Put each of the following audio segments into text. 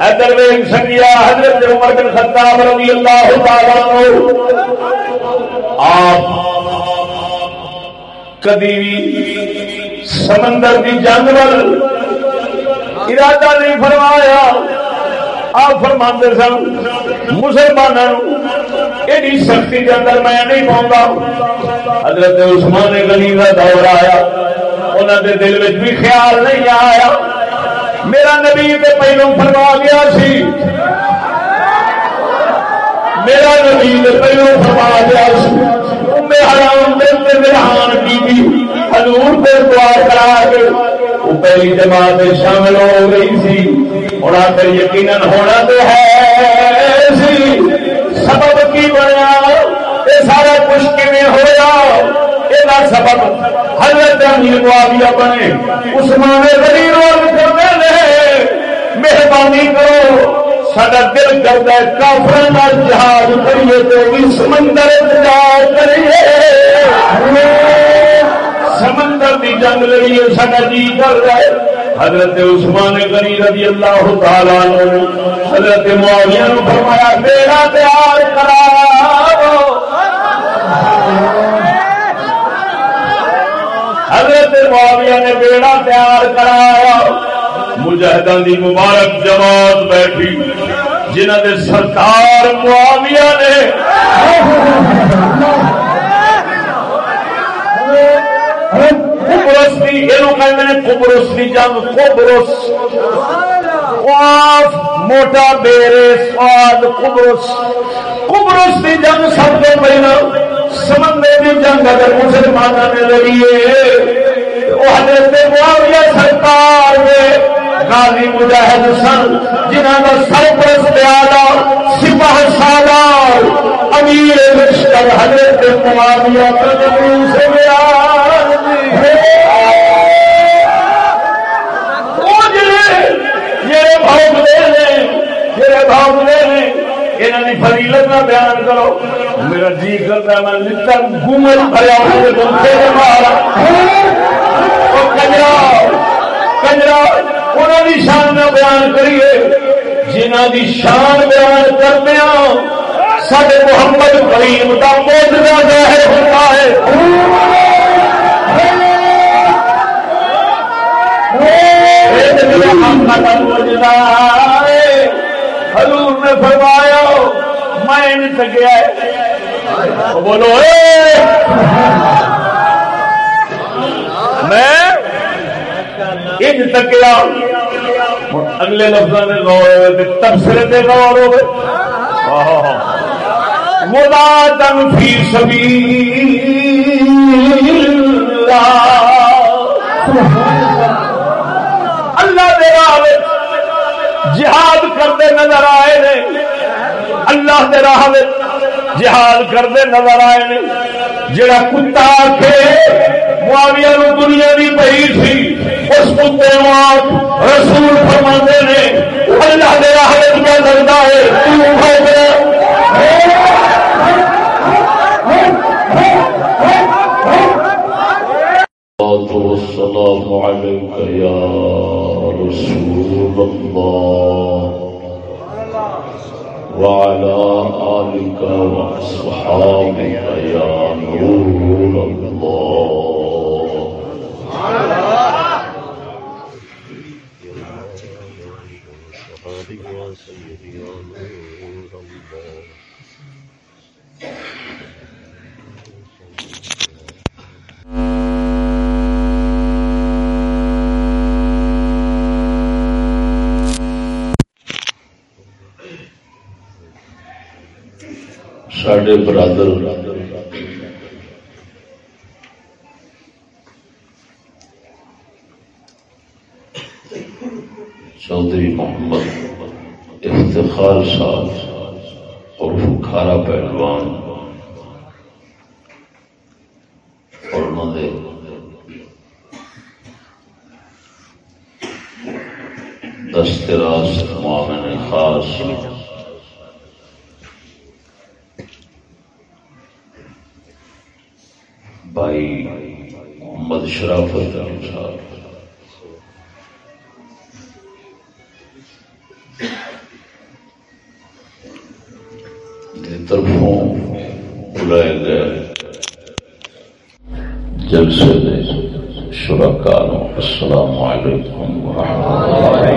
ادھر ویگ سنگیا حضرت عمر بن خطاب رضی اللہ تعالی آپ کدی بھی سمندر کی جنگ ارادہ نہیں فرمایا۔ آپ فرما سن، مسلمانوں، ایڈی سختی کے اندر میں نہیں پاؤں حضرت عثمان غنی کا دور آیا۔ انہوں نے دل میں بھی خیال نہیں آیا۔ میرا نبی تے پہلو فرما گیا سی۔ میرا نبی تے پہلو فرما گیا سی۔ میں حرام دل تے مرحان کی بھی حضور پہ دعا کرا کے وہ پہلی جماعت شامل ہو گئی سی۔ ہونا پھر یقیناً ہونا تو ہے سی۔ سبب کی بنیا؟ یہ سارا کچھ کیون ہوا یہ سبب حضرت امیر معاویہ بنے، عثمان غنی روز کرتے مہربانی کرو سڈا دل کرتا ہے کافر جہاز کریے تو بھی سمندر کریے۔ سمندر کی جنگ لڑیے سڈا جی کر رہا ہے۔ حضرت عثمان غنی رضی اللہ تعالیٰ حضرت معاویہ نے فرمایا بیڑا تیار کرا حضرت معاویہ نے بیڑا تیار کرایا۔ مجاہدان دی مبارک جماعت بیٹھی۔ جنہ نے سرکار معاویہ نے کبرس کی یہ کبرس کی جنگ کبرس موٹا بیرے، سواد کبرس کبرس کی جنگ سب سے پہلے سمندر کی جنگ اگر مسلمانوں نے لگی ہے وہ حضرت معاویہ سرکار نے غازی مجاہد سن جنہ کا سرپرست پیادا سپاہ سالار، امیر لشکر حضرت معاویہ سے یہ بھاؤ فضیلت کا بیان کرو۔ میرا جی کرتا میں نتر گھومن بھریا کنجرا کنجرا انہوں کی شان میں بیان کریے۔ جنہ کی شان بیان کرتے ہاں، سارے محمد کریم کا موجودہ ظاہر ہوتا ہے۔ حضور نے فرمایا، میں نہیں تکیا بولو میں ان تکیا اگلے لفظ نے غور تبصرے دے غور ہو مدا تن فی سبھی اللہ دے راہ جہاد کرتے نظر آئے نے۔ اللہ دے راہ جہاد کرتے نظر آئے نے۔ جڑا کتا کے معاویہ نو دنیا کی پئی سی اس کتے رسول فرما نے، اللہ دے راہ کیا لگتا ہے السلام عليك يا رسول الله وعلى آلك وأصحابك يا نور الله سيدي يا نور الله سڈے برادر چودھری محمد افتخار صاحب اور کھارا پہلوان اور انہوں نے دستراز معامل خاص بھائی محمد شرافت صاحب طرفوں بلائے گئے جلسے دے شرکار السلام علیکم ورحمۃ اللہ۔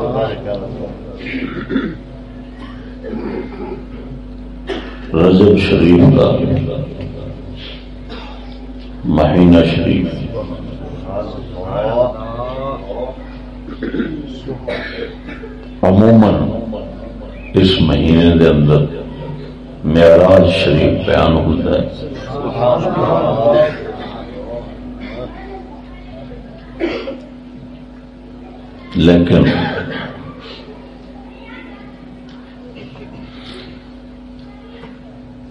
وبرکاتہ رجب شریف کا مہینہ شریف عموماً اس مہینے دے اندر معراج شریف بیان ہوتا ہے. لیکن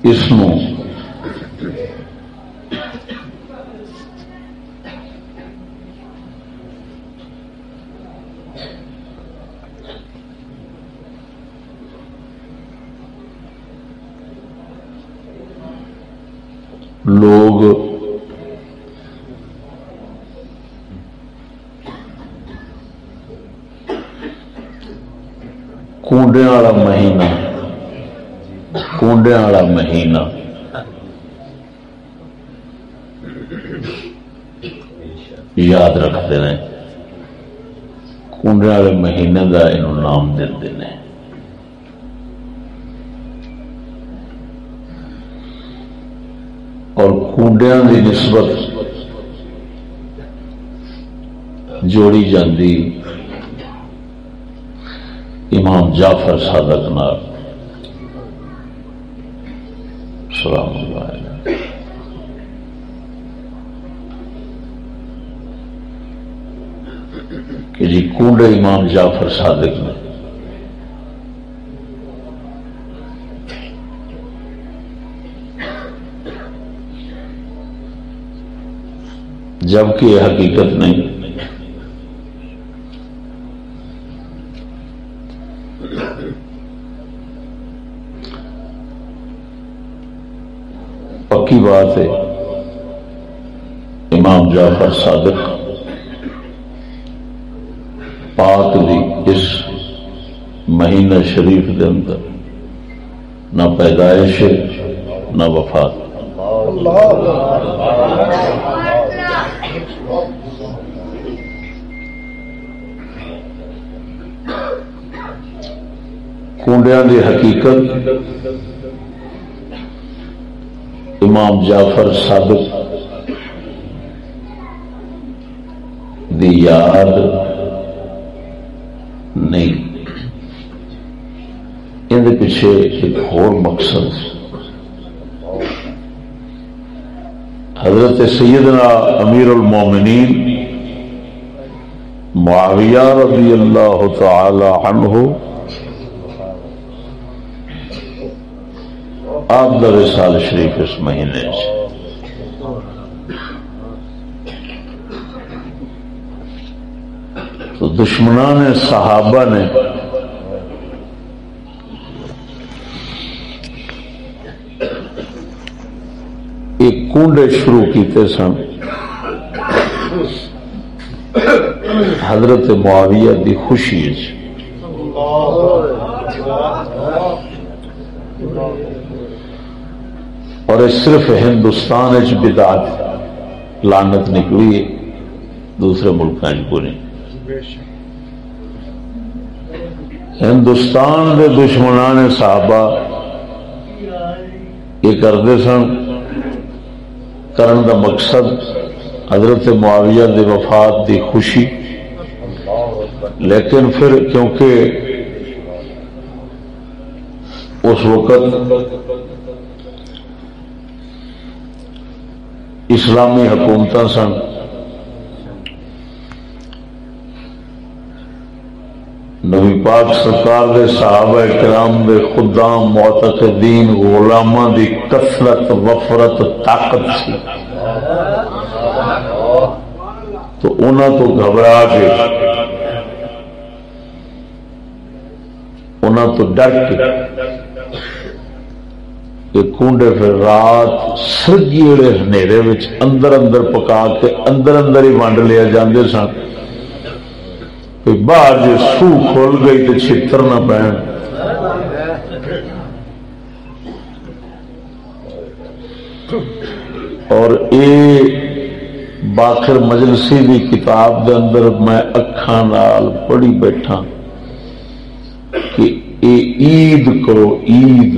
اس لوگ کنڈے والا مہینہ کنڈے والا مہینہ۔ یاد رکھتے ہیں۔ کنڈے والے مہینے کا یہ نام دے اور کنڈیا کی نسبت جوڑی جاندی۔ امام جعفر صادق نار سلام اللہ کہ امام جعفر صادق نے۔ جبکہ یہ حقیقت نہیں۔ پکی بات ہے، امام جعفر صادق پاک دی اس مہینہ شریف کے اندر نہ پیدائش، نہ وفات۔ کنڈیا کی حقیقت امام جعفر صادق دی یاد پیچھے ایک اور مقصد۔ حضرت سیدنا امیر المومنین معاویہ رضی اللہ تعالی عنہ آپ در سال شریف اس مہینے تو دشمنان صحابہ نے ایک کنڈے شروع کیتے سن۔ حضرت معاویہ دی خوشی اور صرف ہندوستان بدعت لانت نکلی، دوسرے ملک کو نہیں ہندوستان کے دشمنان صحابہ یہ کرتے سن کرن دا مقصد حضرت معاویہ دے وفات دی خوشی۔ لیکن پھر کیونکہ اس وقت اسلامی حکومت سن نبی پاک سرکار دے صحابہ کرام دے خدام معتقدین غلامہ دی کثرت، وفرت، طاقت سی۔ تو انہوں تو گھبرا کے انہوں تو ڈر کے کنڈے پھر رات سرگیڑے ہنیرے اندر اندر پکا کے اندر اندر ہی ونڈ لیا جاندے سن۔ باہر جی سو کھول گئی تو چھتر نہ پہن اور اے باخر مجلسی دی کتاب دے اندر میں اکھان نال پڑھی بیٹھا کہ اے عید کرو عید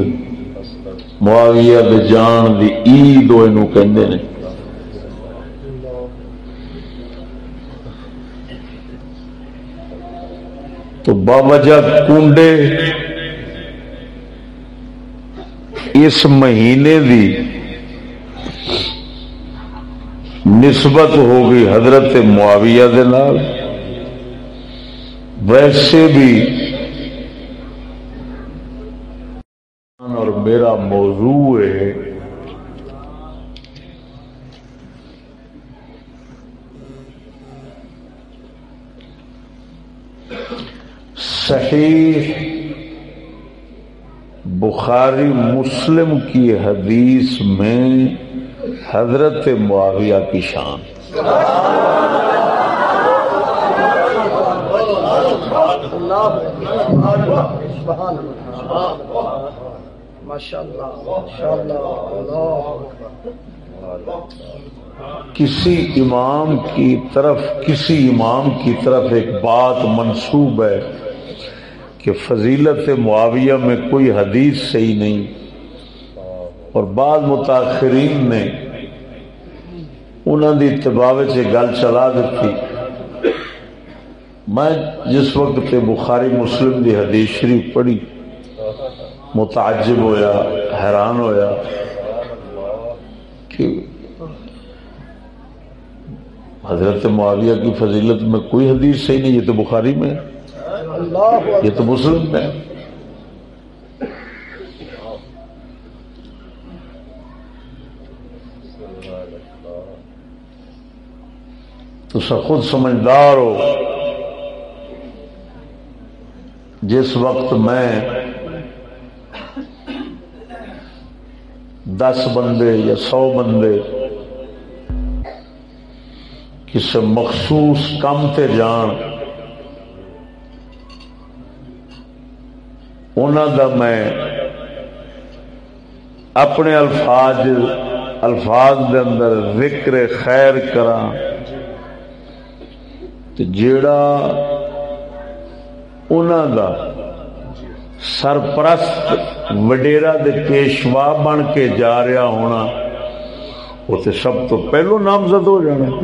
معاویہ دے جان دی عید وہ کہندے نے تو باوجہ کنڈے اس مہینے دی نسبت ہو گئی حضرت معاویہ دے نال، ویسے بھی اور میرا موضوع ہے صحیح بخاری مسلم کی حدیث میں حضرت معاویہ کی شان۔ کسی امام کی طرف کسی امام کی طرف ایک بات منسوب ہے۔ کہ فضیلت معاویہ میں کوئی حدیث صحیح نہیں اور بعض متاثرین نے انہوں نے اتباع سے گل چلا دیتی میں جس وقت بخاری مسلم دی حدیث شریف پڑھی، متعجب ہویا، حیران ہویا کہ حضرت معاویہ کی فضیلت میں کوئی حدیث صحیح نہیں، یہ تو بخاری میں یہ تو مسلم میں تو سر خود سمجھدار ہو۔ جس وقت میں دس بندے یا سو بندے کسی مخصوص کام تے جان دا میں اپنے الفاظ الفاظ دے اندر ذکر خیر کراں۔ کرا جیڑا دا سرپرست وڈیرا دے پیشوا بن کے جا رہا ہونا، وہ تو سب تو پہلو نامزد ہو جانا۔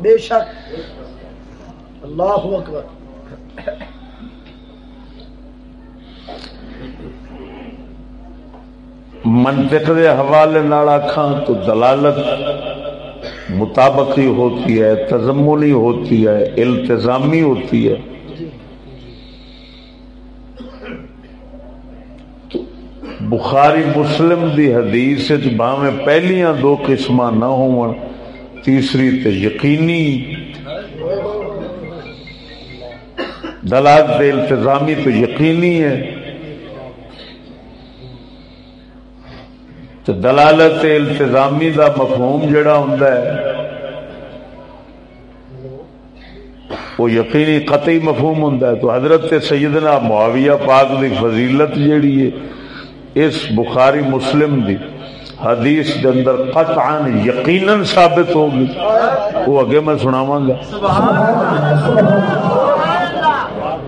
بے شک۔ اللہ اکبر۔ منطق دے حوالے نالا تو دلالت مطابقی ہوتی ہے تزمنی ہوتی ہے، التزامی ہوتی ہے۔ بخاری مسلم دی حدیث باہیں پہلیاں دو قسم نہ ہو تیسری تے یقینی دلالت التزامی تو یقینی ہے تو دلالت التظامی دا مفہوم جڑا ہوں وہ یقینی قطعی مفہوم ہوں تو حضرت سیدنا معاویہ پاک دی فضیلت جیڑی ہے، اس بخاری مسلم دی حدیث دے اندر قطعا یقیناً ثابت ہوگی۔ وہ اگے میں سناواں گا۔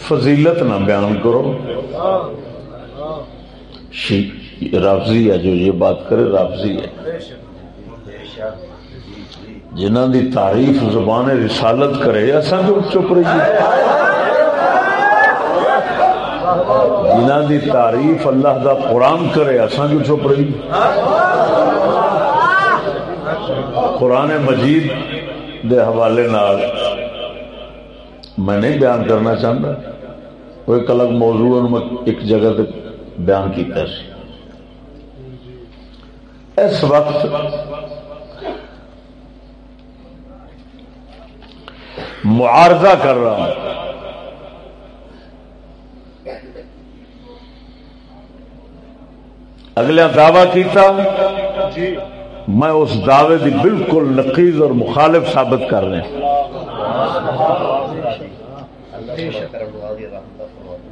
فضیلت نہ بیان کرو۔ رافضی ہے جو یہ بات کرے رافضی ہے۔ جنہ دی تعریف زبان رسالت کرے ایسا جو چپ رہی؟ جنہ دی تعریف اللہ دا قرآن کرے ایسا جو چپ رہی؟ قرآن مجید دے حوالے نال میں نہیں بیان کرنا چاہتا۔ وہ ایک الگ موضوع میں ایک جگہ تے بیان کیتا سی اس وقت معارضہ کر رہا ہوں۔ اگلے دعوی کیتا۔ میں اس دعوے کی بالکل نقیز اور مخالف ثابت کر رہے ہیں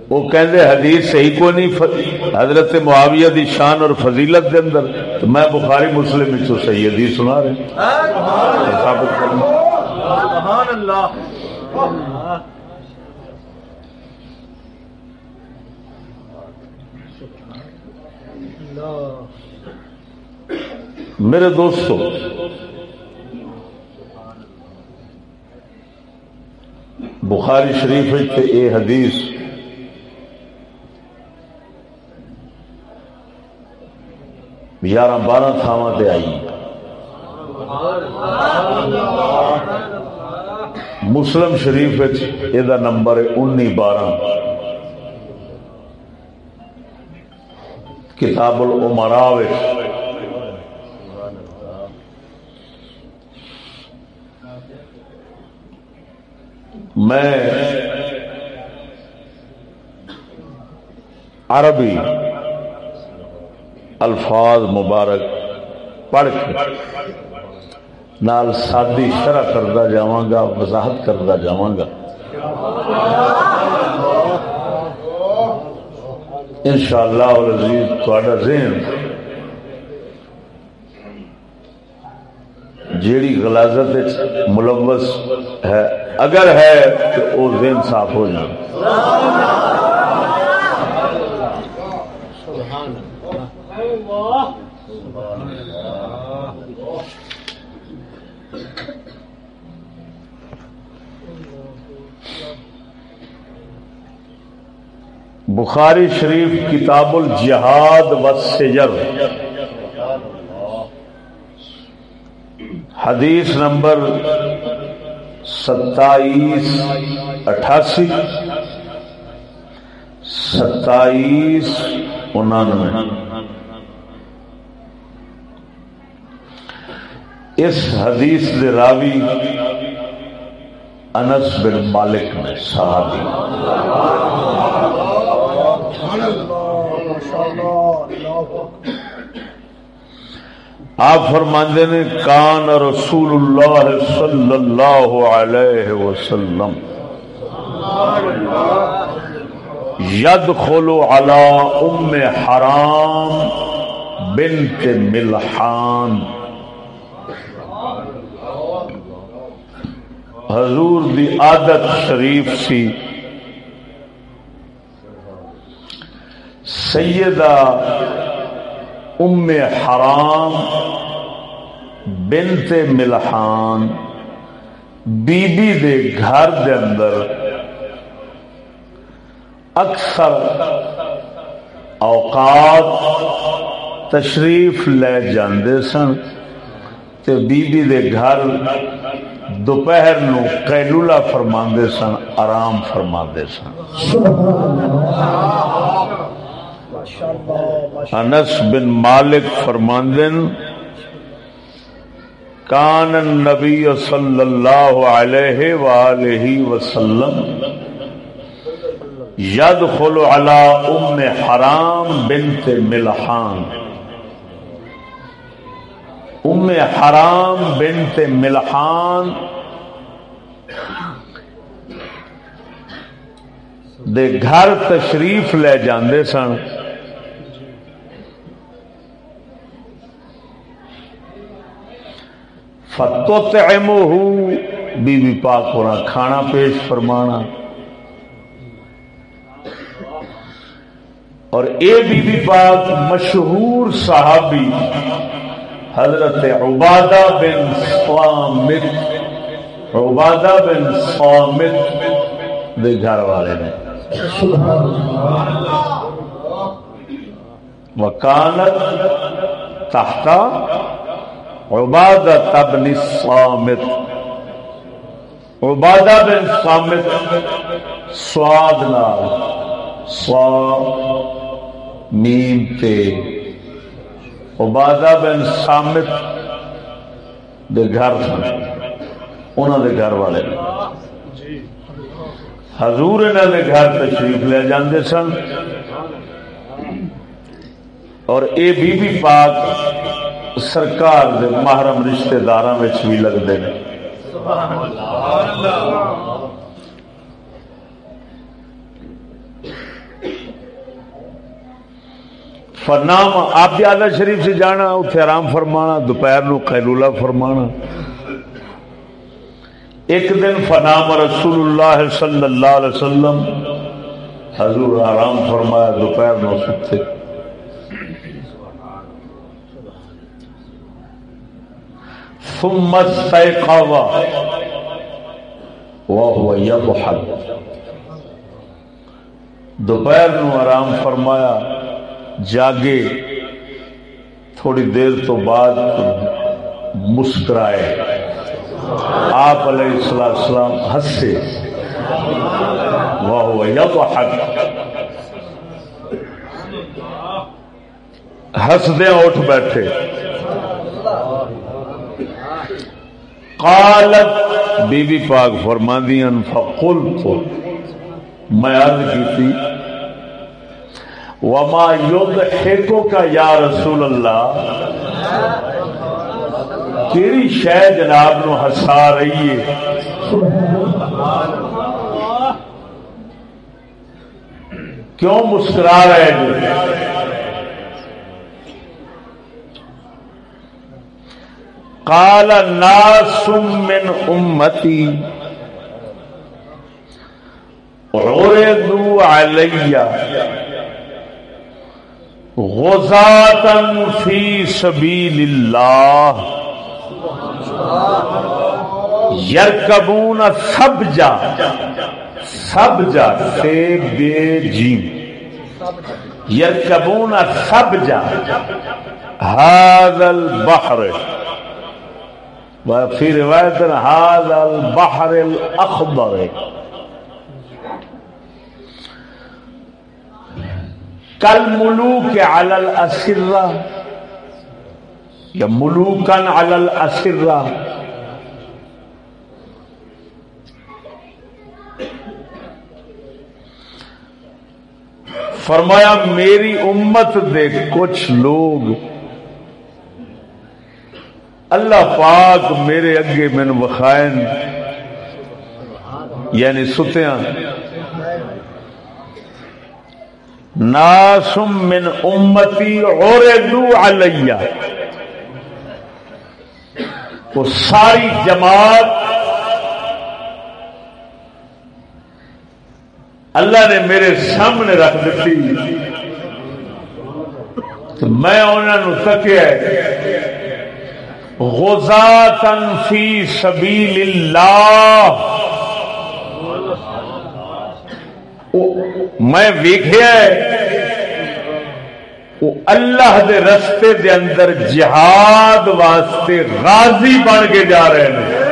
وہ کہندے حدیث صحیح کو نہیں حضرت معاویہ دی شان اور فضیلت دے اندر تو میں بخاری مسلم وچوں صحیح حدیث سنا رہے ثابت کرنا سبحان اللہ میرے دوستو بخاری شریف اے حدیث یارہ بارہ تھاواں تے آئی۔ مسلم شریف یہ نمبر ہے انی بارہ کتاب العمرا میں عربی الفاظ مبارک پڑھ کے نال سادی شرح کرتا جاگا وضاحت کرتا جاگا ان شاء اللہ تھوڑا ذہن جیڑی غلازت ملوث ہے اگر ہے تو وہ ذہن صاف ہو جائے بخاری شریف کتاب الجہاد و سجر۔ حدیث نمبر ستائیس اٹھاسی۔ ستائیس انانوے۔ اس حدیث دے راوی انس بن مالک میں صحابی۔ آپ فرماندے نے، کان رسول اللہ صلی اللہ علیہ وسلم ید خلو ام حرام بنت ملحان۔ حضور دی عادت شریف سی۔ سیدہ ام حرام بنت ملحان بی بی دے گھر دے اندر اکثر اوقات تشریف لے جاندے سن تے بی بی دے گھر دوپہر نو قیلولہ فرماندے سن، آرام فرماندے سن۔ سبحان اللہ۔ انس بن مالک فرماندن، کان النبی صلی اللہ علیہ وآلہ وسلم یدخل علی ام حرام بنت ملحان۔ ام حرام بنت ملحان دے گھر تشریف لے جاندے سن۔ فتو تیمو بی بی پاک ہونا، کھانا پیش فرمانا۔ اور اے بی بی پاک، مشہور صحابی حضرت عبادہ بن صامت، عبادہ بن صامت دے گھر والے نے۔ وکانت تحتا عبادت ابن الصامت عبادہ بن سامت سواد نال سوا میم تے عبادہ بن سامت دے گھر سن انہوں دے گھر والے۔ حضور انہوں دے گھر تشریف لے جاندے سن۔ اور اے بی بی پاک سرکار دے محرم رشتہ دار بھی لگتے ہیں فرنام، آپ آدھا شریف سے جانا اتنے آرام فرمانا، دوپہر نو خیلولا فرمانا۔ ایک دن فنام رسول اللہ صلی اللہ علیہ وسلم، حضور آرام فرمایا، دوپہر نو ستے۔ ثم استيقظ. وهو يضحك. دوپہر نو آرام فرمایا، جاگے، تھوڑی دیر تو بعد مسکرائے۔ آپ علیہ السلام ہنسے۔ واہ یضحک ہنسدے اٹھ بیٹھے۔ قالت بی بی پاک فرماندیاں فقلت. میں عرض کی تھی وما یضحکو یا رسول اللہ؟ کیڑی شہ جناب نو ہسا رہی ہے۔ کیوں مسکرا رہے جو قال الناس من امتی. عرضوا علی غزاتا فی سبیل اللہ یرکبون سب جا سب جا سے بے جی یرکبون سب جا هذا البحر. وفي رواية هذا البحر الأخضر كالملوك على الأسرة یا ملوکن علی الاسرہ۔ فرمایا، میری امت دے کچھ لوگ اللہ پاک میرے اگے من وخائن یعنی ستیاں۔ ناسم من امتی اور علیہ۔ ساری جماعت اللہ نے میرے سامنے رکھ دیتی۔ میں انہوں نے تکیا غزاتن فی سبیل اللہ میں ویخیا اللہ دے رستے دے اندر جہاد واسطے غازی بن کے جا رہے ہیں۔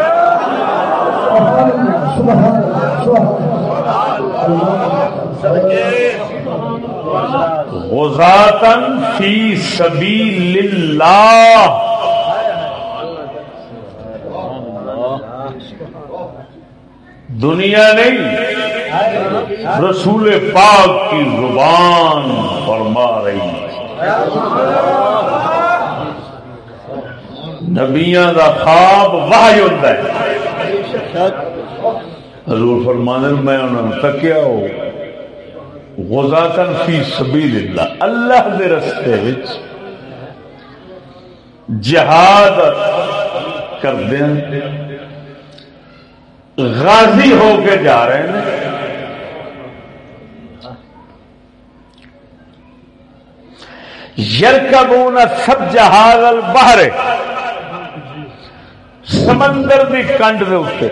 غزاتن فی سبیل اللہ دنیا نہیں، رسول پاک کی زبان فرما رہی نبیا کا خواب واہ ہوتا ہے۔ حضور فرمانے میں انہوں نے تکیا ہو۔ غزاتن فی سبیل اللہ اللہ دے رستے وچ جہاد کر دیں غازی ہو کے جا رہے ہیں یرکبون سب جہاز البحر۔ سمندر کی کنڈ دے اتنے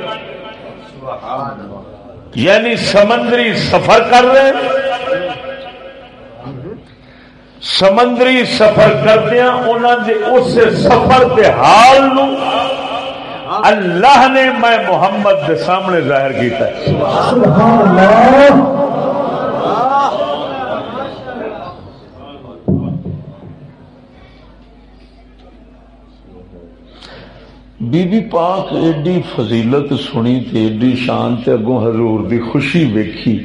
یعنی سمندری سفر کر رہے ہیں۔ سمندری سفر کردیا انہوں نے اس سفر کے حال نو اللہ نے میں محمد کے سامنے ظاہر کیتا ہے۔ بی بی پاک ایڈی فضیلت سنی تے ایڈی شان تے اگوں حضور دی خوشی ویکھی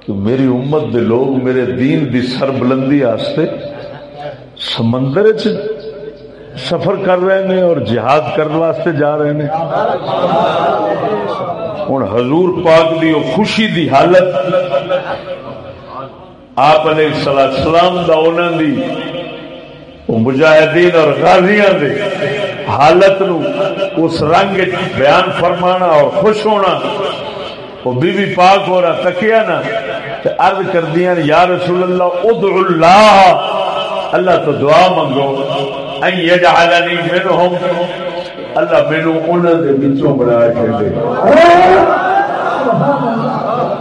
کہ میری امت دے لوگ میرے دین دی سر بلندی آستے سمندر چ سفر کر رہے ہیں اور جہاد کرنے واسطے جا رہے ہیں ہوں حضور پاک دی خوشی دی حالت، آپ علیہ السلام دا انہوں دی مجاہدین اور غازیاں دے حالت نو اس رنگ بیان فرمانا اور خوش ہونا۔ وہ بی بی پاک ہو رہا تکیا نا عرض کر دیا یا رسول اللہ، ادعو اللہ اللہ تو دعا منگو یجعلنی منہم اللہ مینو انہوں دے بچوں بنا کے دے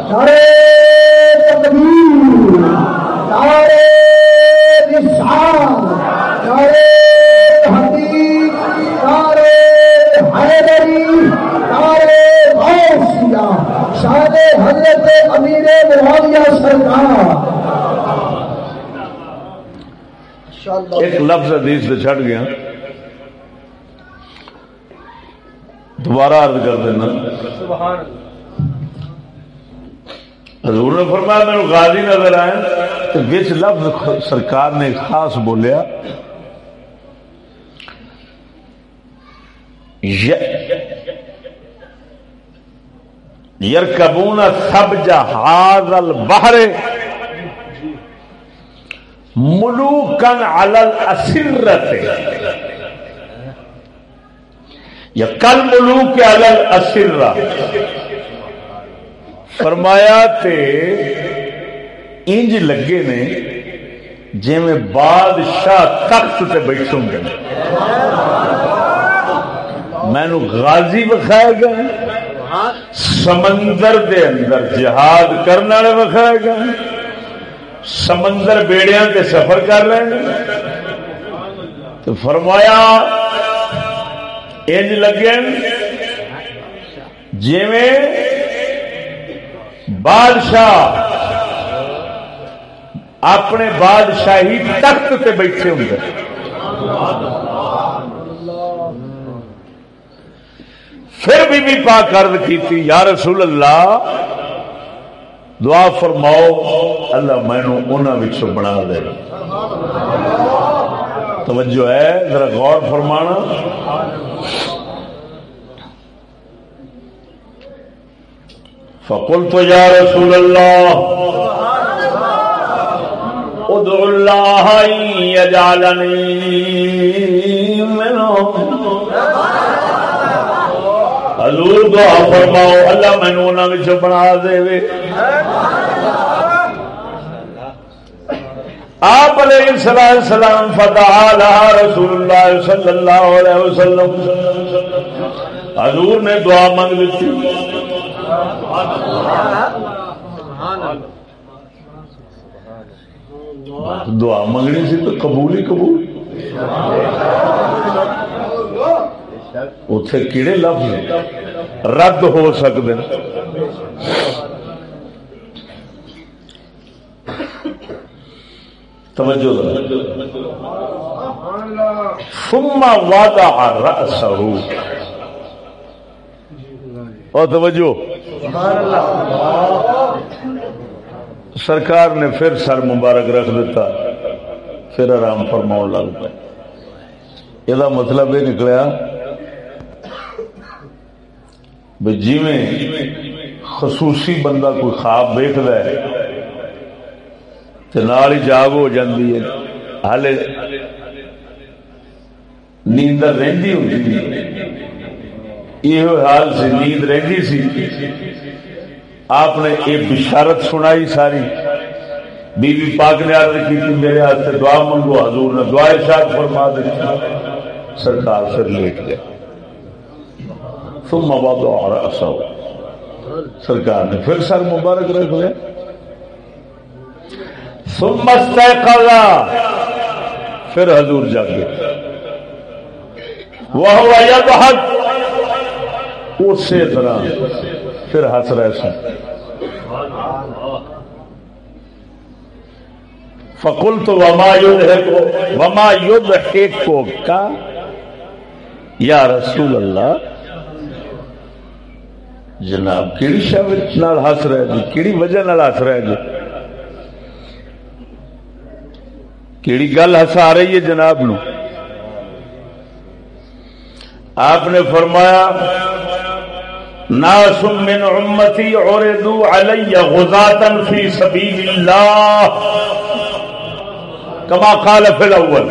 نعرے تکبیر نعرے حقیق حیدری غوثیہ شان حضرت امیر معاویہ سرکار ایک لفظ حدیث سے چھڑ گیا۔ دوبارہ عرض کر دینا۔ حضور نے فرمایا میرے غازی نظر آئے تو بچ لفظ سرکار نے خاص بولیا یرکبون سب جہاز البحر ملوکن علل اسرت یا کل ملوک علل اسرہ فرمایا تے انج لگے نے جی میں بادشاہ تخت تے بیٹھوں گے. مینو غازی بکھایا گئے سمندر دے اندر جہاد کرنے والے بکھایا گئے سمندر بیڑیاں تے سفر کر رہے ہیں تو فرمایا، انج لگے۔ جی بادشاہ اپنے بادشاہی تخت تے بیٹھے ہوں۔ پھر بھی بھی پاک عرض کی تھی یا رسول اللہ دعا فرماؤ، اللہ مینو انہوں بنا دے توجہ ہے، ذرا غور فرمانا۔ فقل تو یا رسول اللہ، ادعو اللہ یجعلنی منہم حضور دعا فرماؤ، اللہ مینو انہوں بنا دے۔ آپ علیہ السلام فتح رسول اللہ صلی اللہ علیہ وسلم۔ حضور نے دعا منگ لیتی دعا منگنی سی تو قبول ہی قبول۔ اتے کہڑے لفظ رد ہو سکتے توجہ اور توجہ سرکار نے پھر سر مبارک رکھ دیتا پھر آرام فرماؤ لگ پہ یہ مطلب یہ نکلیا جی خصوصی بندہ کوئی خواب دیکھد نال ہی جاگ ہو جاتی ہے۔ ہالے نیندر رہی ہوتی یہ حال سی، نیند رہی سی۔ آپ نے یہ بشارت سنائی ساری۔ بی بی پاک نے عرض کی تھی میرے ہاتھ سے دعا منگو، حضور نے دعا ارشاد فرما دی۔ سرکار پھر لیٹ گیا ثم وضع رأسه. سرکار نے پھر سر مبارک رکھ لیا ثم استيقظ. پھر حضور جاگے وہ ہوا بہت اسی طرح پھر ہنس رہے سن۔ فکل تو وما یدھ وما یدھ کو کا یا رسول اللہ جناب، کیڑی شبد ہس رہے جی؟ کیڑی وجہ ہس رہے جی؟ کیڑی گل ہسا رہی ہے جناب نو۔ آپ نے فرمایا، ناس من امتی عردو علی غزاتا فی سبیل اللہ کما قال فی الاول۔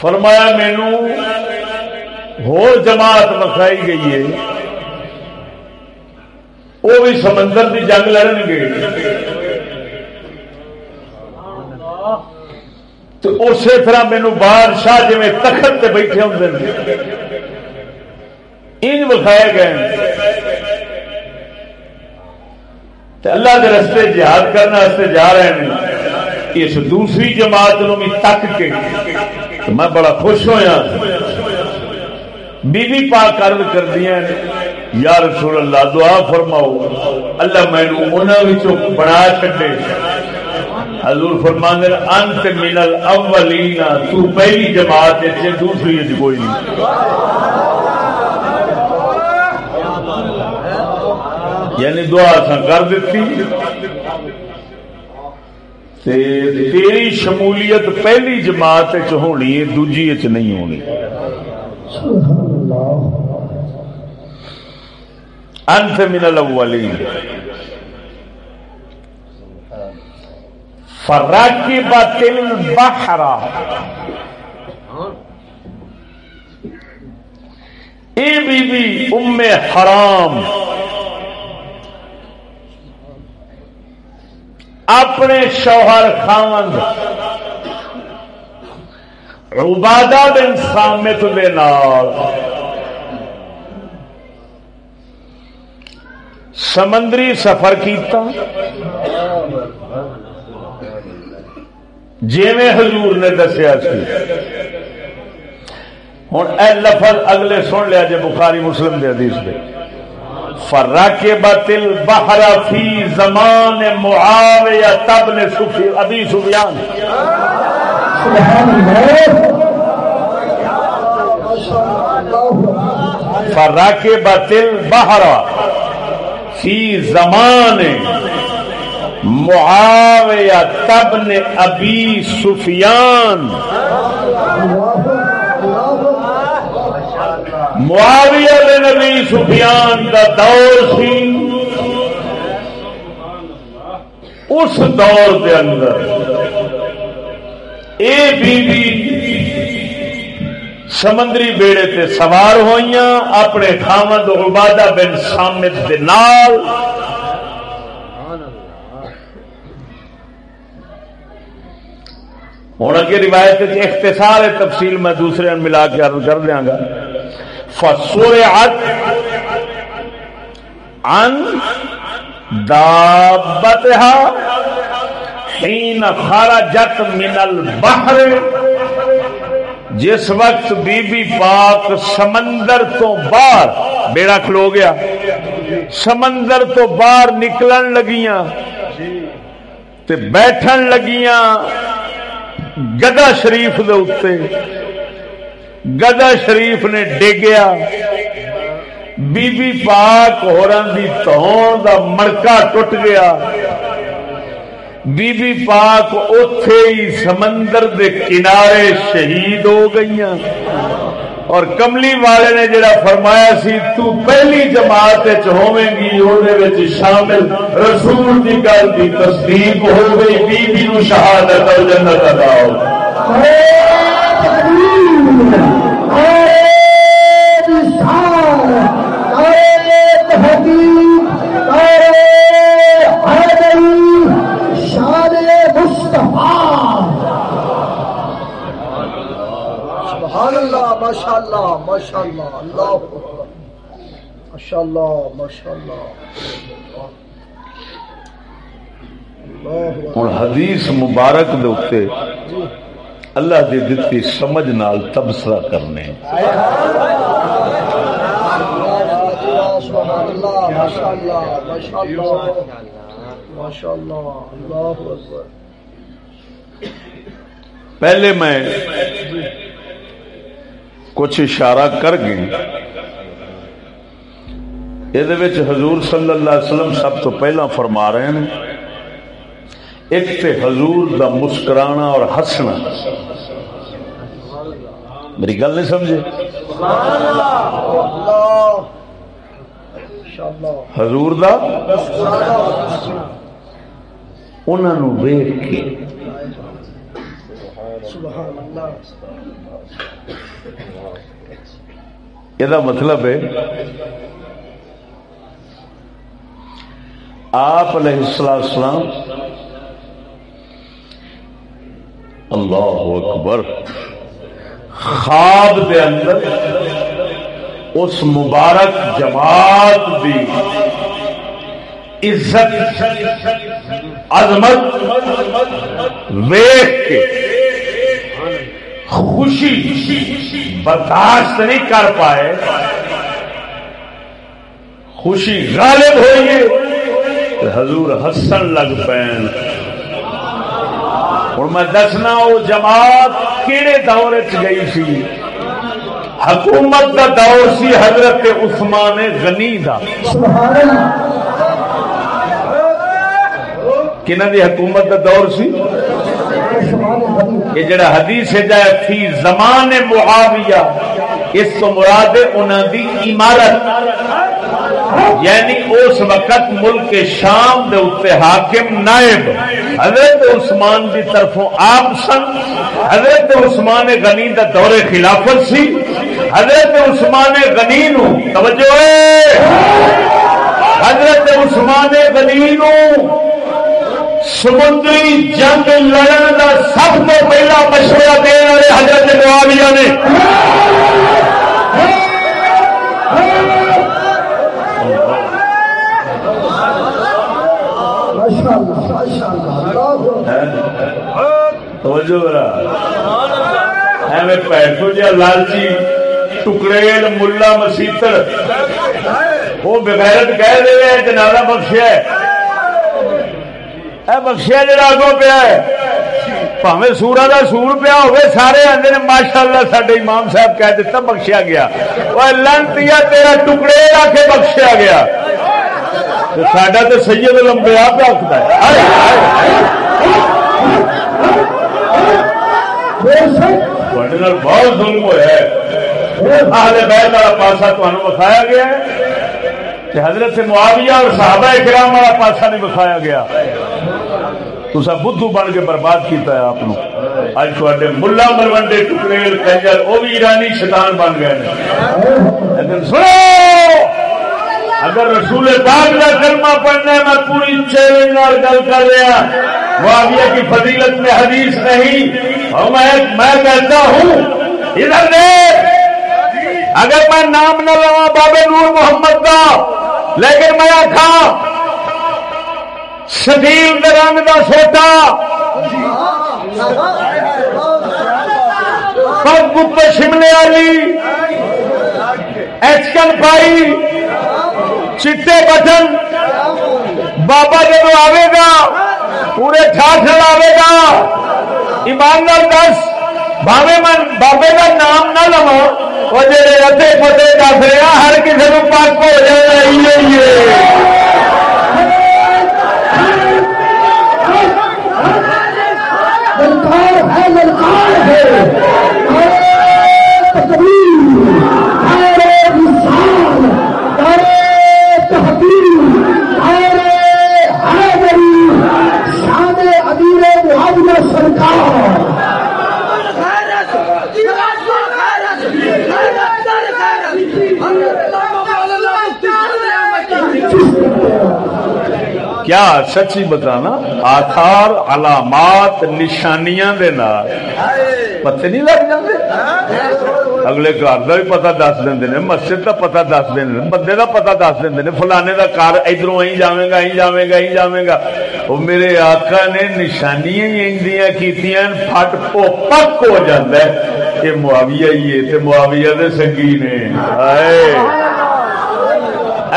فرمایا، مینو ہو جماعت مکھائی گئی ہے، وہ بھی سمندر کی جنگ لڑن گے۔ تو اسی طرح مینو بادشاہ جی تخت سے بیٹھے ہوں ان وکھائے گئے اللہ کے رستے جہاد کرنے جا رہے ہیں۔ اس دوسری جماعت نو بھی تک کے۔ میں بڑا خوش ہوا بی بی پاک عرض کر دیا یا رسول اللہ، دعا فرماؤ۔ اللہ میں انہوں بنا چڈے حضور فرمانے انت من الاولین، تو پہلی جماعت ہے دوسری ہے کوئی نہیں۔ یعنی دعا سا کر دیتی تے تیری شمولیت پہلی جماعت ہونی ہے، دوجی نہیں ہونی۔ انت من الاولین فرقبت البحر. اے بی بی ام حرام. اپنے شوہر خاند عبادہ بن سامت دے نال. سمندری سفر کیتا؟ جی حضور نے دسیا ہوں اے لفظ اگلے سن لیا جی بخاری مسلم دے حدیث دے۔ فرا کے فرقبت البحر فی زمان معاویہ تب نے ابی سفیان۔ فرا کے فرقبت البحر۔ فی زمان معاویہ تب نے ابی سفیان۔ معاویہ نے نبی سفیان کا دور سی۔ اس دور کے اندر اے بی بی سمندری بیڑے تے سوار ہوئیاں، اپنے خامد عبادہ بن سامد دے نال۔ ہوں اگے روایت اختصار تفصیل میں دوسرے ملا کے عرض کر دیا گا۔ فسورعت عن دابتها حين خرجت من البحر۔ جس وقت بی بی پاک سمندر تو باہر، بیڑا کھلو گیا، سمندر تو باہر نکلن لگیاں، تے بیٹھن لگیاں گدا شریف دے اتنے گدا شریف نے ڈگیا بی بی پاک ہورن دی تہون دا مڑکا ٹوٹ گیا۔ بی بی پاک اتے ہی سمندر دے کنارے شہید ہو گئی اور کملی والے نے جڑا فرمایا سی، تو پہلی جماعت ہوے گی وہ شامل رسول کی گل کی تصدیق ہو گئی بی بی نو شہادت اور جنت ادا ہو ماشاء اللہ ماشاء اللہ اللہ ماشاء اللہ ماشاء اللہ ہوں حدیث مبارک دے اللہ دی دتی سمجھ نال تبصرہ کرنے۔ ماشاء اللہ ماشاء اللہ ماشاء اللہ اللہ اکبر۔ پہلے میں کچھ اشارہ کر گئے۔ یہ حضور صلی اللہ علیہ وسلم سب تو پہلا فرما رہے ہیں۔ ایک تے حضور دا مسکرانا اور ہسنا۔ میری گل نہیں سمجھے؟ حضور دا انہوں ویخ کے یہ مطلب ہے، آپ علیہ السلام اللہ اکبر، خواب دے اندر اس مبارک جماعت دی عزت، عظمت، ویخ کے خوشی برداشت نہیں کر پائے خوشی غالب ہوئی حضور ہسن لگ پین۔ ہوں میں دسنا وہ جماعت کہڑے دور چ گئی سی؟ حکومت دا دور سی حضرت عثمان غنی دا۔ کنہ دی حکومت دا دور سی؟ یہ جڑا حدیث ہے جائے فی زمان معاویہ، اس تو مراد انہوں دی عمارت۔ یعنی اس وقت ملک شام دے اتنے حاکم نائب۔ حضرت عثمان دی طرفوں آپ سن۔ حضرت عثمان غنی دا دور خلافت سی۔ حضرت عثمان غنی نو، توجہ۔ ہے حضرت عثمان غنی نو۔ سمندری جنگ لڑن کا سب تو پہلا مشورہ دینے والے حضرت معاویہ نے۔ لالچی، ٹکڑے، ملا مسیتر وہ بغیرت کہہ دے جنازہ بخشیا بخشیا جڑا اگوں پیا پاوے سورا کا سور پیا ہوے سارے آدھے نے ماشاء اللہ سڈے امام صاحب کہہ دیتا بخشیا گیا وہ لنتی تیرا ٹکڑے آ کے بخشیا گیا سڈا تو سید لمبے آپ آخر بہت ظلم ہوا آلے بیت والا پاسا تمہیں بخایا گیا حضرت معاویہ اور صحابہ کرام والا پاسا نہیں بخایا گیا تصا بدھو بن کے برباد کیتا ہے آپ اج تے ملا ملوڈے ٹکڑے کنجر وہ بھی ایرانی شیطان بن گئے لیکن سنو، اگر رسول پاک کا کلمہ پڑھنا ہے، میں پوری چیلنج گل کر رہا۔ معاویہ کی فضیلت میں حدیث نہیں۔ اور میں میں کہتا ہوں، ادھر دیکھ۔ اگر میں نام نہ لوا بابے نور محمد کا، لیکن میں آخا شدیل رنگ کا سوٹا۔ پگ گپ شملے والی ایچکن پائی۔ چٹے بٹن۔ بابا جب آئے گا، پورے ٹھاٹ آئے گا۔ ایماندار دس۔ بھاوے من بابے کا نام نہ لو وہ جڑے ادے پتے دس رہے ہر کسی کو پاک ہو جائے کیا سچی بتانا؟ آثار علامات نشانیاں دے نال۔ پتے نہیں لگ جاتے اگلے گھر کا بھی پتا دس دیں نے، مسجد کا پتا دس دیں بندے کا پتا دس دیں نے، فلانے کا گھر ادھر اہ جائے گا اہ جائے گا اہ جائے گا۔ وہ میرے آقا نے نشانیاں ہی کی فٹ پو پک ہو جاتا ہے یہ معاویہ ہی ہے معاویہ دے سنگی نے۔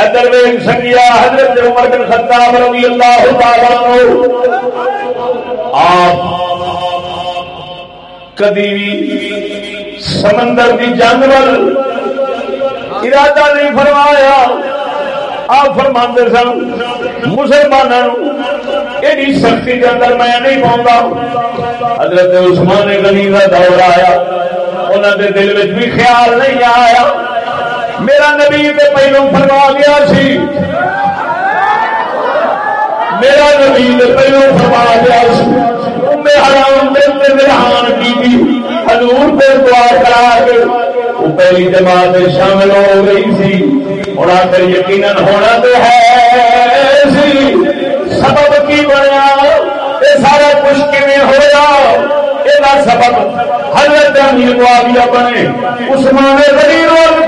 ادھر سنگیا، حضرت عمر بن خطاب رضی اللہ تعالی آپ کدی سمندر کی جانور ارادہ نہیں فرمایا۔ آپ فرما سن، مسلمانوں ایڈی سختی کے اندر میں نہیں پاؤں حضرت عثمان غنی کا دور آیا انہوں نے دل میں بھی خیال نہیں آیا۔ میرا نبی تو پہلو فرما گیا سی۔ میرا نبی پہلو فرما گیا سی۔ حرام دل کی حضور پہ دعا کرا کے وہ پہلی جماعت شامل ہو گئی سی اور آخر یقیناً ہونا تو ہے۔ سی سبب کی بنیا؟ یہ سارا کچھ کیون ہوا یہ سبب۔ حضرت امیر معاویہ بنے۔ عثمان غریب اور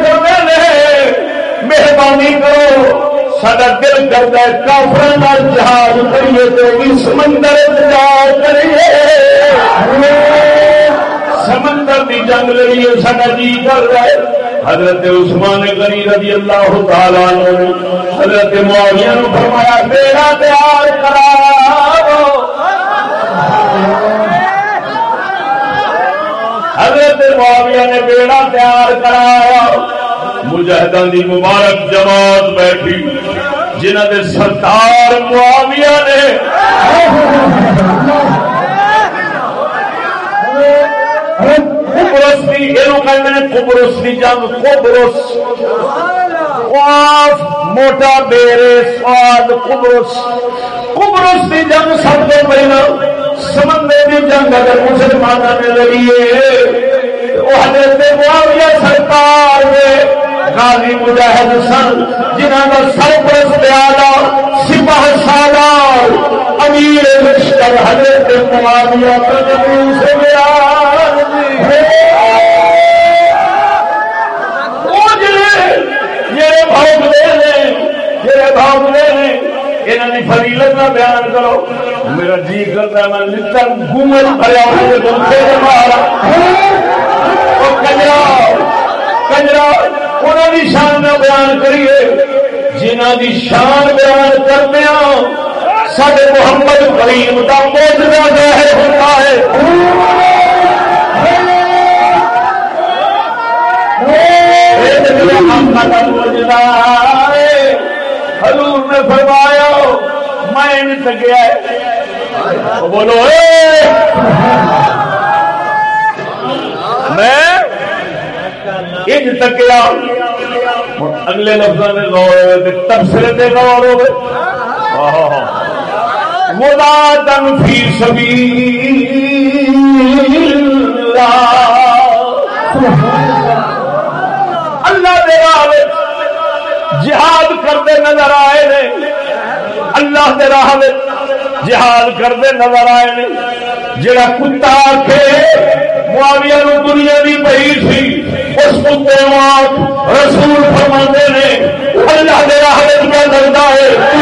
مہربانی کرو۔ سڈا دل کرتا ہے کافر جہاز کریے تو بھی سمندر جہاز کریے۔ سمندر کی جنگ لڑیے سا جی کر رہا ہے۔ حضرت عثمان غنی رضی اللہ تعالی نے حضرت معاویہ نے فرمایا بیڑا تیار کرا حضرت معاویہ نے بیڑا تیار کرایا مجاہدان دی مبارک جماعت بیٹھی جنہ دے سرکار معاویہ نے کبرس کی یہ کبرس کی جنگ کبرس موٹا بیرے سواد کبرس کبرس کی جنگ سب سے پہلے سمندر کی جنگ اگر مسلمانوں نے لڑی ہے وہ حضرت معاویہ سرکار نے غازی مجاہد سن جنہوں کا سرپرست پیالا سپاہ سالار، امیر لشکر حضرت معاویہ سے فضیلت کا بیان کرو میرا جی کرتا میں لطر گومر بھرا کنجرا کنجرا انہوں کی شان کا بیان کریے جنہ کی شان بیان کرتے ہیں سارے محمد کریم کا موجودہ ظاہر ہوتا ہے حضور نے فرمایا میں تکیا بولو میں ان تکیا اگلے لفظ نے غور تبصرے دے غور ہو ملا تن فی سبھی اللہ دے راہ جہاد کرتے نظر آئے نے۔ اللہ دے راہ جہاد کرتے نظر آئے نے۔ جڑا کتا کے معاویہ نو دنیا دی پئی سی اس کتے واٹ رسول فرما نے۔ اللہ دے راہ کیا لگتا ہے؟ تو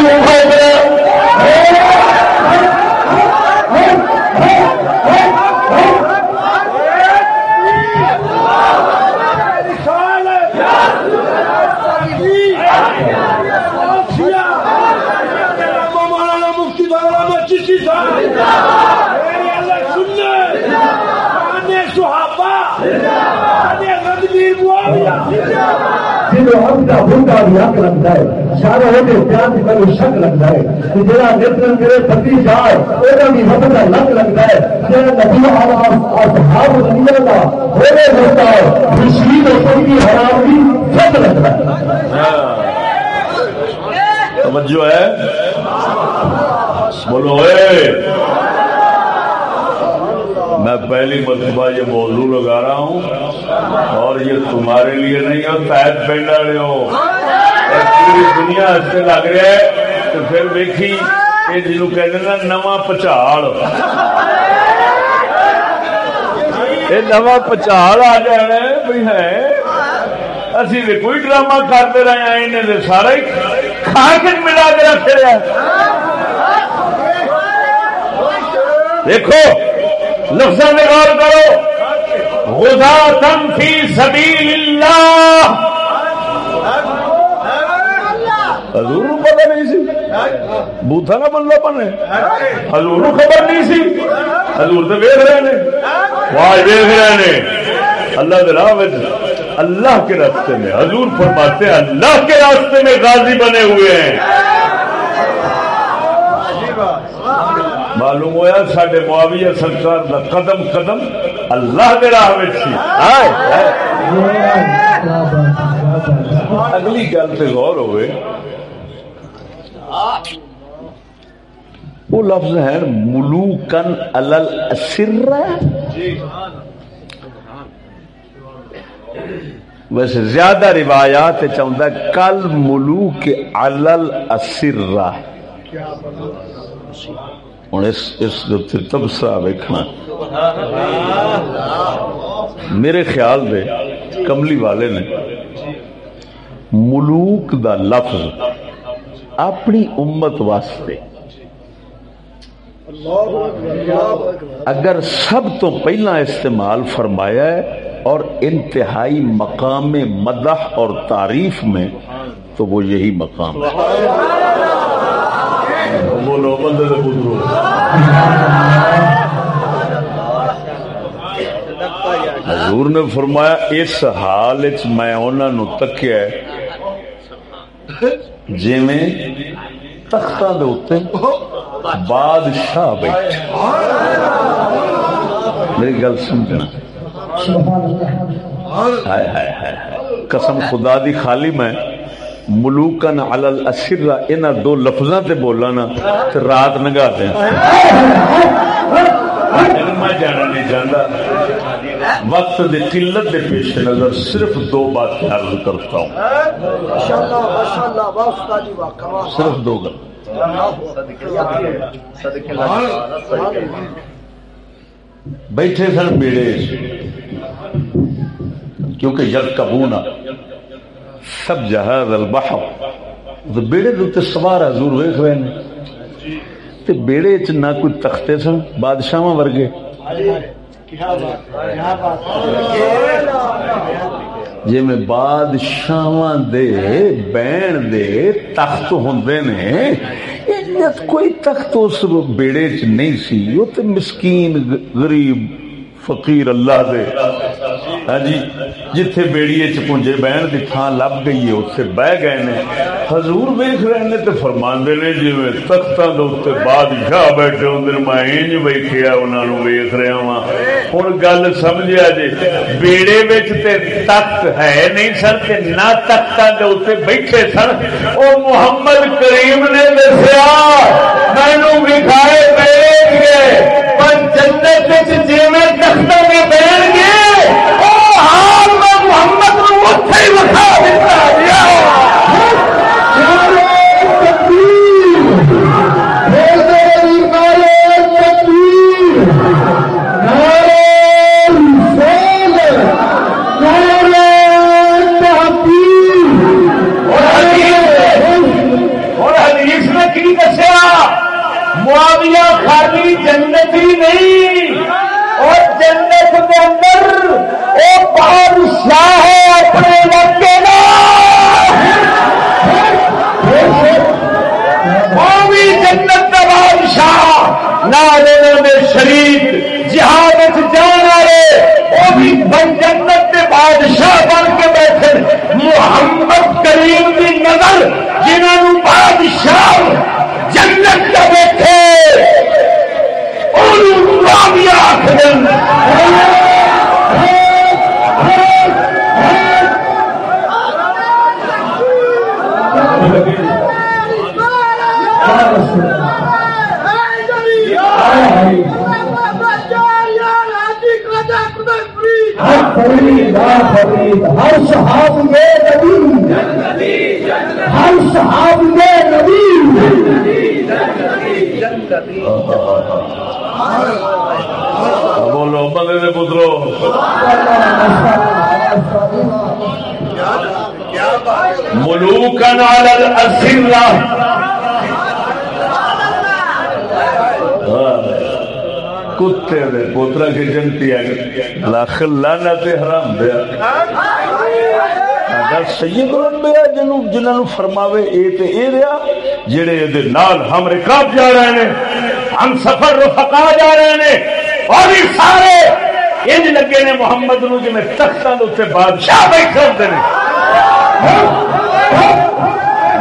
کا بھوٹا بھی حق لگتا ہے سارے ہوتے پیار کی پہلے شک لگتا ہے کہ جہاں نیتر میرے پتی جائے وہ بھی حق کا لگ لگتا ہے جہاں نبی اصحاب دنیا کا ہونے ہوتا ہے رشید اور سب کی حرام بھی شک لگتا ہے توجہ ہے۔ بولو اے۔ میں پہلی مرتبہ یہ موضوع لگا رہا ہوں اور یہ تمہارے لیے نہیں ہو تحت پینڈ والے ہو۔ پوری دنیا سے لگ رہا ہے تو پھر ویکھی یہ جنوب کہ نواں پچاڑ یہ نواں پچال آ جانا بھائی ہے۔ اسی تو کوئی ڈرامہ کرتے رہے ہیں انہیں سارا ہی کھا کے ملا کے رکھ رہا دیکھو لفظ نگار کرو. غدا تم فی سبیل اللہ حضور پتا نہیں سی. بوتھا کا بندہ بنے حضور خبر نہیں سی. حضور تو ویخ رہے ہیں واہ ویخ رہے ہیں اللہ کے راہ اللہ کے راستے میں حضور فرماتے ہیں، اللہ کے راستے میں غازی بنے ہوئے ہیں. معلوم ہوا سڈے معاویہ سرکار کا قدم قدم اللہ کے راہ سی۔ اگلی گل پہ غور ہوئے۔ وہ لفظ ہے ملوکن الل اسر ویسے زیادہ روایات چاہتا کل ملوک الل اسرا ہوں اس تبصرہ ویکنا میرے خیال دے کملی والے نے ملوک دا لفظ اپنی امت واسطے اگر سب تو پہلا استعمال فرمایا ہے اور انتہائی مقام مدح اور تعریف میں تو وہ یہی مقام ہے بولو بندے حضور نے فرمایا اس حال میں انہوں تکیا جی میں تختوں کے بادشاہ بیٹھے میری گل سمجھنا قسم خدا دی خالی میں ملوکن علل اسرا ان دو لفظاں تے بولا نا، تے رات نگا دیں۔ میں جانا نہیں چاہتا وقت دے قلت دے پیش نظر صرف دو بات عرض کرتا ہوں۔ صرف دو گل۔ بیٹھے سن بیڑے، کیونکہ یک کبونا سب جہاز البحر. تو بیڑے دے سوار حضور ویکھ رہے ہیں۔ تے بیڑے چ نہ کوئی تختے سن، بادشاہاں ورگے۔ جی میں بادشاہ دے بین دے تخت ہوندے نے یعنی کوئی تخت اس بیڑے چ نہیں سی، وہ تے مسکین، غریب، فقیر اللہ دے۔ ہاں جی جتھے بیڑیے چ پونجے بہن دی تھان لب گئی ہے اوتھے بہ گئے نے حضور ویکھ رہے نے تے فرماندے نے جویں تختاں دے اوتے بادشاہ بیٹھے ہوندے نے میں انج بیٹھیا انہاں نو ویکھ رہا ہاں ہن گل سمجھیا جی بیڑے وچ تے تخت ہے نہیں سن تے نہ تختاں دے اوتے بیٹھے سن او محمد کریم نے دسیا مینوں وکھائے بیٹھ گئے پر جنت وچ جویں تختاں دے بیٹھ گئے او حال میں محمد نو اوتھے ہی وکھا دتا گیا معاویہ خالی جنت ہی نہیں اور جنت کے اندر وہ بادشاہ اپنے علاقے جنت کا بادشاہ نہ شریف جہاد جان والے، وہ بھی جنت کے بادشاہ بن کے بیٹھے۔ محمد کریم کی نظر، جنہوں بادشاہ جنت کا بیٹھے ہر صحاب یہ نبی ہر صحاب نبی بولو بندے پترو ملوکن علی الاسرہ کتے دے پوترا کی جنتی ہے۔ لاکھ لعنت حرام دیا اگر سید الانبیاء جنوں جنہاں نو فرماوے اے تے اے ریا جڑے دے نال ہم رکاب جا رہے ہیں ہم سفر رفقا جا رہے ہیں اور یہ سارے انج لگے نے محمد نو جے میں تختاں دے اوتے بادشاہ بیٹھے ہوندے نے۔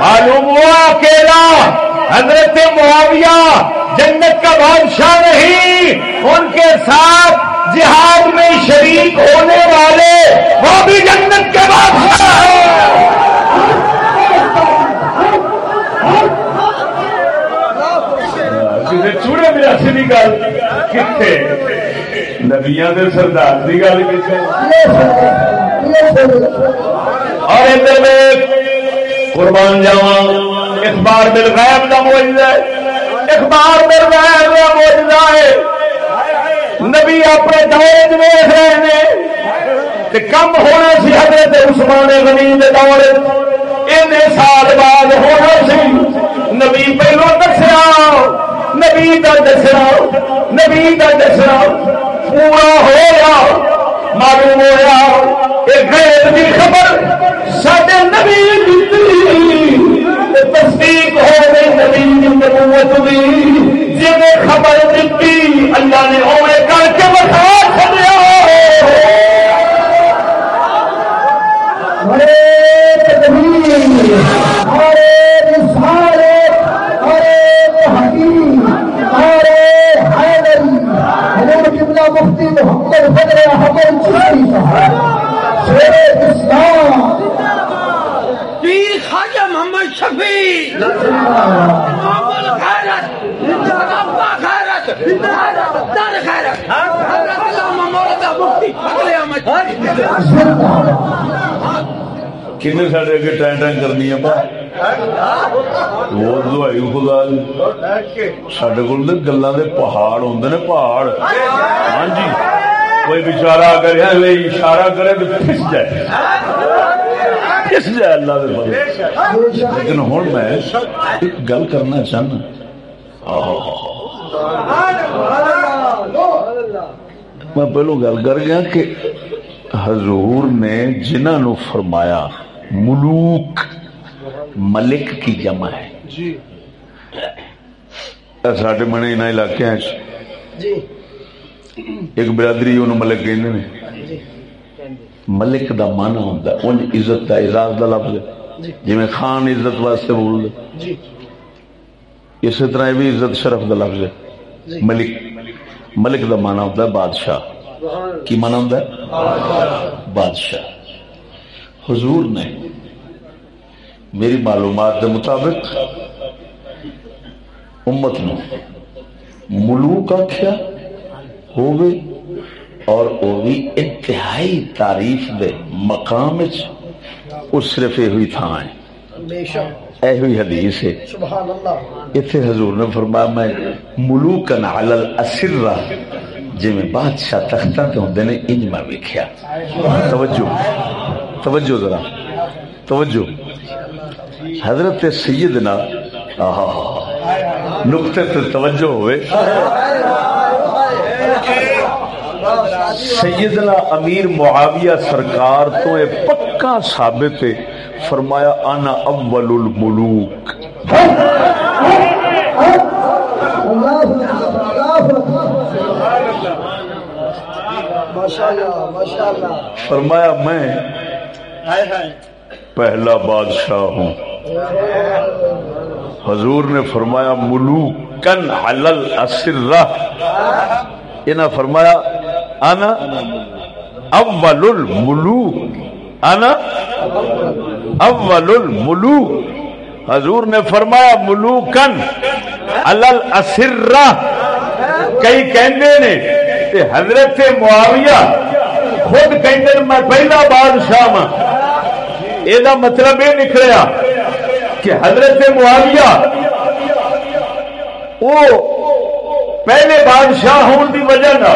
معلوم ہوا اکیلا حضرت معاویہ جنت کا بادشاہ نہیں، ان کے ساتھ جہاد میں شریک ہونے والے وہ بھی جنت کے بادشاہ ہیں۔ چوڑے میرا سی گل کتنے نبیا کے سردار کی گل کتنے اور ادھر میں قربان جاوا اخبار دل غیب کا موجودہ ہے اخبار دل غیب کا موجودہ ہے نبی اپنے دور ویخ رہے ہیں کہ کم ہونا سی حضرت عثمان غنی دے دور ان سال بعد ہونا سی۔ نبی پہلو دسیا، نبی کا دسنا نبی کا دسنا پورا ہوا معلوم ہوا ایک غیر کی خبر سڈے نبی تصدیق ہو گئی نبی کی نبوت دی۔ جی خبر دیتی اللہ نے اوے کر کے بتا چلیا مفتی محمد بدر احمد چشتی صاحب شیر اسلام۔ شفیع! خیرت! خیرت! حضرت علامہ مولانا مفتی احمد جی! سڈے اگے ٹائن ٹائن کرنی ہے وہ دوائی خدا گلا دے پہاڑ ہوں نے پہاڑ۔ ہاں جی کوئی بچارا اگر اشارہ کرے تو پھس جائے۔ پھس جائے اللہ دے بندے لیکن ہوں میں ایک گل کرنا چاہنا۔ میں پہلو گل کر گیا کہ حضور نے جنہوں نو فرمایا ملوک ملک کی جمع ہے۔ سڈے منے ان علاقے ایک برادری انہوں ملک ہیں ملک دا مانا ہوتا ہے ان عزت دا اعزاز دا لفظ ہے۔ جی۔ میں خان عزت واسطے بول دے۔ اسی طرح بھی عزت شرف دا لفظ ہے۔ ملک ملک دا مانا ہوتا ہے بادشاہ۔ کی مانا ہوتا ہے؟ بادشاہ۔ حضور نے میری معلومات کے مطابق امت نو ملوک آخیا ہوگی اور وہ بھی انتہائی تعریف دے مقام وہ صرف یہ ہوئی تھان ہے۔ اے ہوئی حدیث ہے۔ اتنے حضور نے فرمایا میں ملوکن علی الاسرہ جی میں بادشاہ تختہ تے ہوندے نے انج میں ویکھیا۔ توجہ توجہ ذرا توجہ۔ حضرت سیدنا آہا نقطے تے توجہ ہوئے۔ سیدنا امیر معاویہ سرکار تو یہ پکا ثابت ہے، فرمایا، انا اول الملوک. فرمایا، میں پہلا بادشاہ ہوں۔ حضور نے فرمایا، ملوکن حلل اسرہ انہاں فرمایا انا اول الملوک انا اول الملوک حضور نے فرمایا ملوکن علل اسرہ. کئی کہندے نے کہ حضرت معاویہ خود کہندے میں پہلا بادشاہ ہاں. یہ مطلب یہ نکلیا کہ حضرت معاویہ وہ پہلے بادشاہ ہونے کی وجہ نہ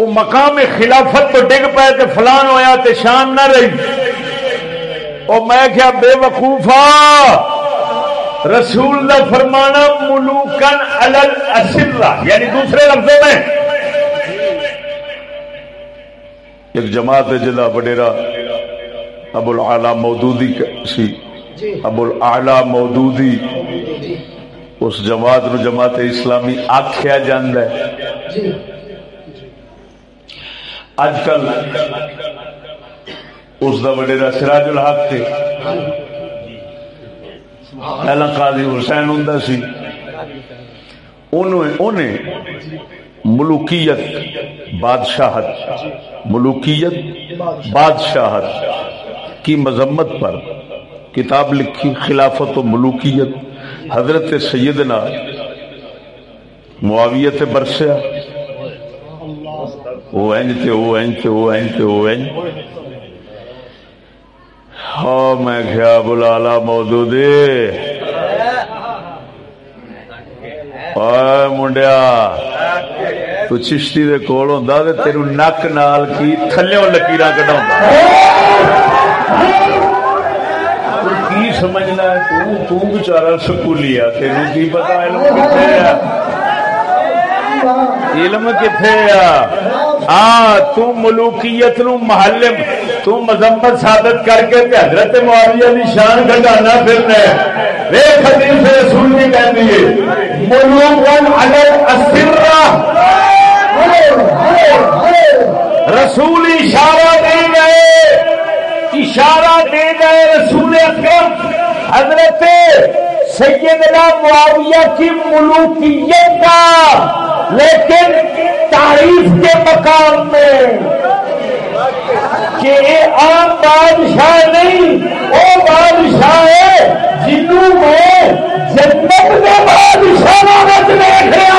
وہ مقام خلافت تو ڈگ پائے تو فلان ہویا تے شان نہ رہی۔ اور میں کیا بے وقوفا رسول کا فرمانا ملوکن الل اسرا یعنی دوسرے لفظوں میں۔ ایک جماعت جدا وڈیرا ابو العلا مودودی سی۔ ابو العلا مودودی۔ اس جماعت نو جماعت اسلامی آخیا جاندہ ہے۔ اج کل اس دا وڈیرا سراج الحق تھے پہلا قاضی حسین ہوں سی۔ انہیں ملوکیت بادشاہت ملوکیت بادشاہت کی مذمت پر کتاب لکھی، خلافت و ملوکیت۔ حضرت سیدنا معاویت برسیا۔ وہ اینج تھے وہ اینج تھے وہ اینج تھے وہ اینج ہاں میں کیا بلالا موجود منڈیا تو چشتی دے کول ہوں تے تیرو نک نال کی تھلیوں لکیر کٹا کی سمجھنا ہے تو بچارا سکولی ہے تیرو کی پتا علم کتنے ہے علم کتنے ہے ہاں تو ملوکیت نو محلے تو مذمت ثابت کر کے حضرت معاویہ دی شان گھٹانا پھرنا ہے۔ ایک حدیث رسول کی کہتی ہے، ملوکن علی السرہ۔ رسول اشارہ دے گئے۔ اشارہ دے گئے رسول اکرم۔ حضرت سیدنا معاویہ کی ملوکیت کا۔ لیکن تعریف کے مقام میں کہ یہ عام بادشاہ نہیں، وہ بادشاہ ہے جنوں میں جنت میں بادشاہ دیکھ رہا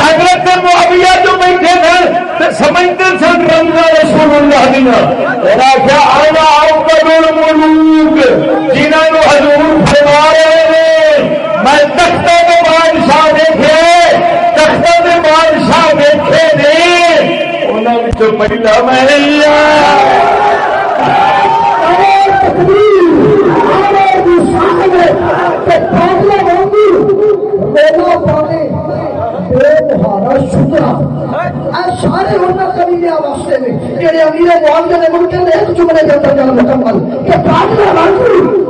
حضرت معاویہ جو بیٹھے تھے سمجھتے سن رنگا رسول اللہ دینا کیا آنا آؤ اول الملوک، جنہوں حضور فرما رہے ہیں، میں تختوں کے بادشاہ دیکھے تختوں کے بادشاہ دیکھے نہیں انہوں تو شکرا سارے ہونا قبیلے واسطے میں۔ جڑے امیر معاوضے نے ملک نے ایک جملے کے اندر مکمل۔ کہ پاٹنا راجو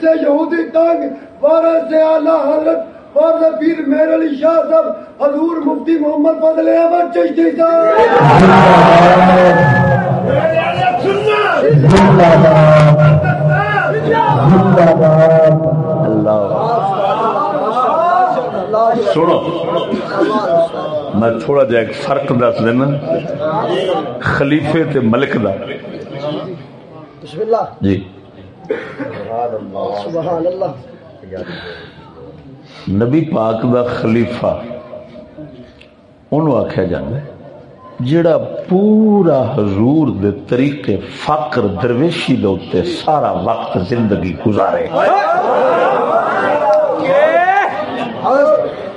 سے یہودی تنگ وارث سے اعلیٰ حضرت اور پیر مہر علی شاہ صاحب حضور مفتی محمد فضل احمد چشتی صاحب۔ سنو میں تھوڑا جا ایک فرق دس دینا خلیفے تے ملک دا۔ بسم اللہ۔ جی۔ سبحان اللہ. نبی پاک دا خلیفہ انہوں آخیا جانا جڑا پورا حضور دے طریقے فقر درویشی دے سارا وقت زندگی گزارے۔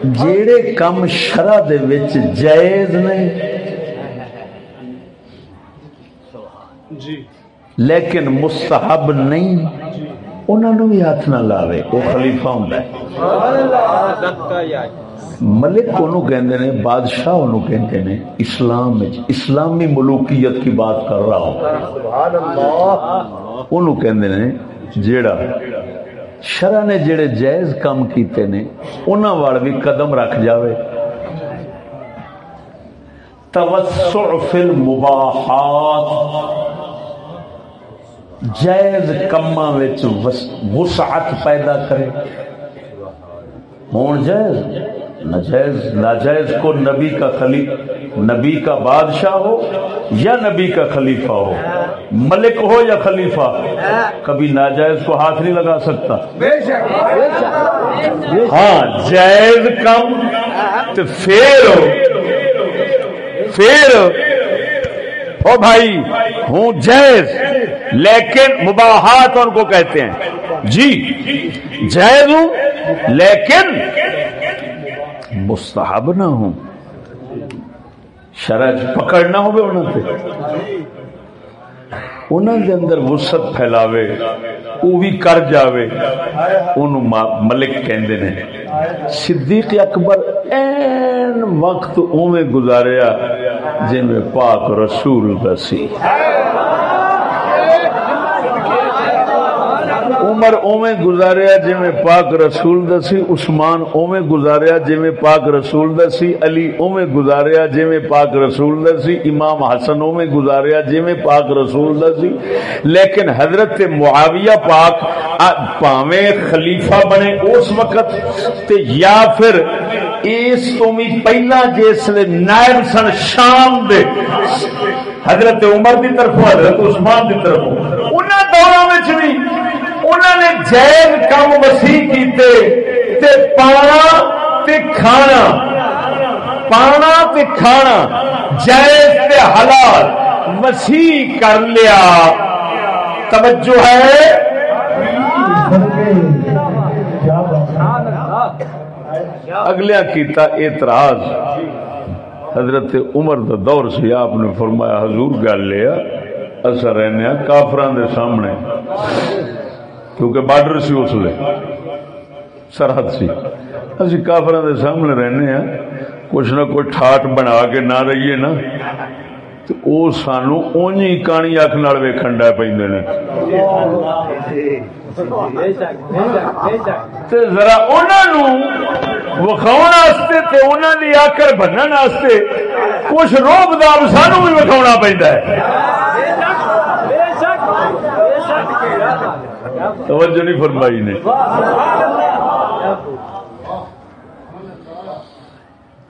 جیڑے کم شرع دے وچ جائز نہیں جی۔ لیکن مستحب نہیں انہوں بھی ہاتھ نہ لاوے وہ خلیفہ ہوں ملک انہوں کہندے نے بادشاہ انہوں کہندے نے اسلام اسلامی ملوکیت کی بات کر رہا ہوں۔ انہوں کہندے نے جیڑا شرع نے جڑے جائز کام کیتے نے انہاں وال بھی قدم رکھ جاوے۔ توسع فی المباحات۔ جائز کما وسعت پیدا کرے۔ ہون جائز؟ نجائز ناجائز کو نبی کا خلی نبی کا بادشاہ ہو یا نبی کا خلیفہ ہو؟ ملک ہو یا خلیفہ؟ کبھی ناجائز کو ہاتھ نہیں لگا سکتا۔ ہاں جائز کم تو پھر پھر او بھائی ہوں جائز لیکن مباحات ان کو کہتے ہیں۔ جی جائز ہوں، لیکن مستحب نہ ہوں۔ شرح پکڑ نہ ہو انہوں دے اندر وسط پھیلاوے وہ بھی کر جاوے۔ انہوں ملک کہندے نے۔ صدیق اکبر این وقت اوے گزاریا جن میں پاک رسول دسی عمر اوے گزاریا جی پاک رسول دسی عثمان اوے گزاریا جی پاک رسول دسی علی اوے گزاریا جی پاک رسول دسی امام حسن اوے گزاریا جی پاک رسول دسی لیکن حضرت معاویہ پاک پاویں خلیفہ بنے اس وقت تے یا پھر اس تو بھی پہلا جس نائب سن شام دے۔ حضرت عمر دی طرف حضرت عثمان دی طرف انہوں دوروں میں بھی انہوں نے جائز کام وسیع کیتے تے پانا تے کھانا۔ پانا تے کھانا۔ جائز تے حلال۔ وسیع کر لیا۔ توجہ ہے؟ اگلیا کیتا اعتراض۔ حضرت عمر دا دور سے آپ نے فرمایا، حضور گل لیا اصا رہنے ہاں کافران دے سامنے۔ کیونکہ بارڈر سی اس لیے سرحد سی۔ اسی کافر دے سامنے رہنے ہیں کچھ نہ کوئی ٹھاٹ بنا کے نہ رہیے نا۔ تو او سانو اونجی کانی اکھ نال ویکھن ڈے پیندے نے۔ تے ذرا انہاں نو وکھاون واسطے تے انہاں دی آکر بنن واسطے کچھ روب داب سانو بھی وکھاونا پیندا ہے توجہ نہیں فرمائی نے۔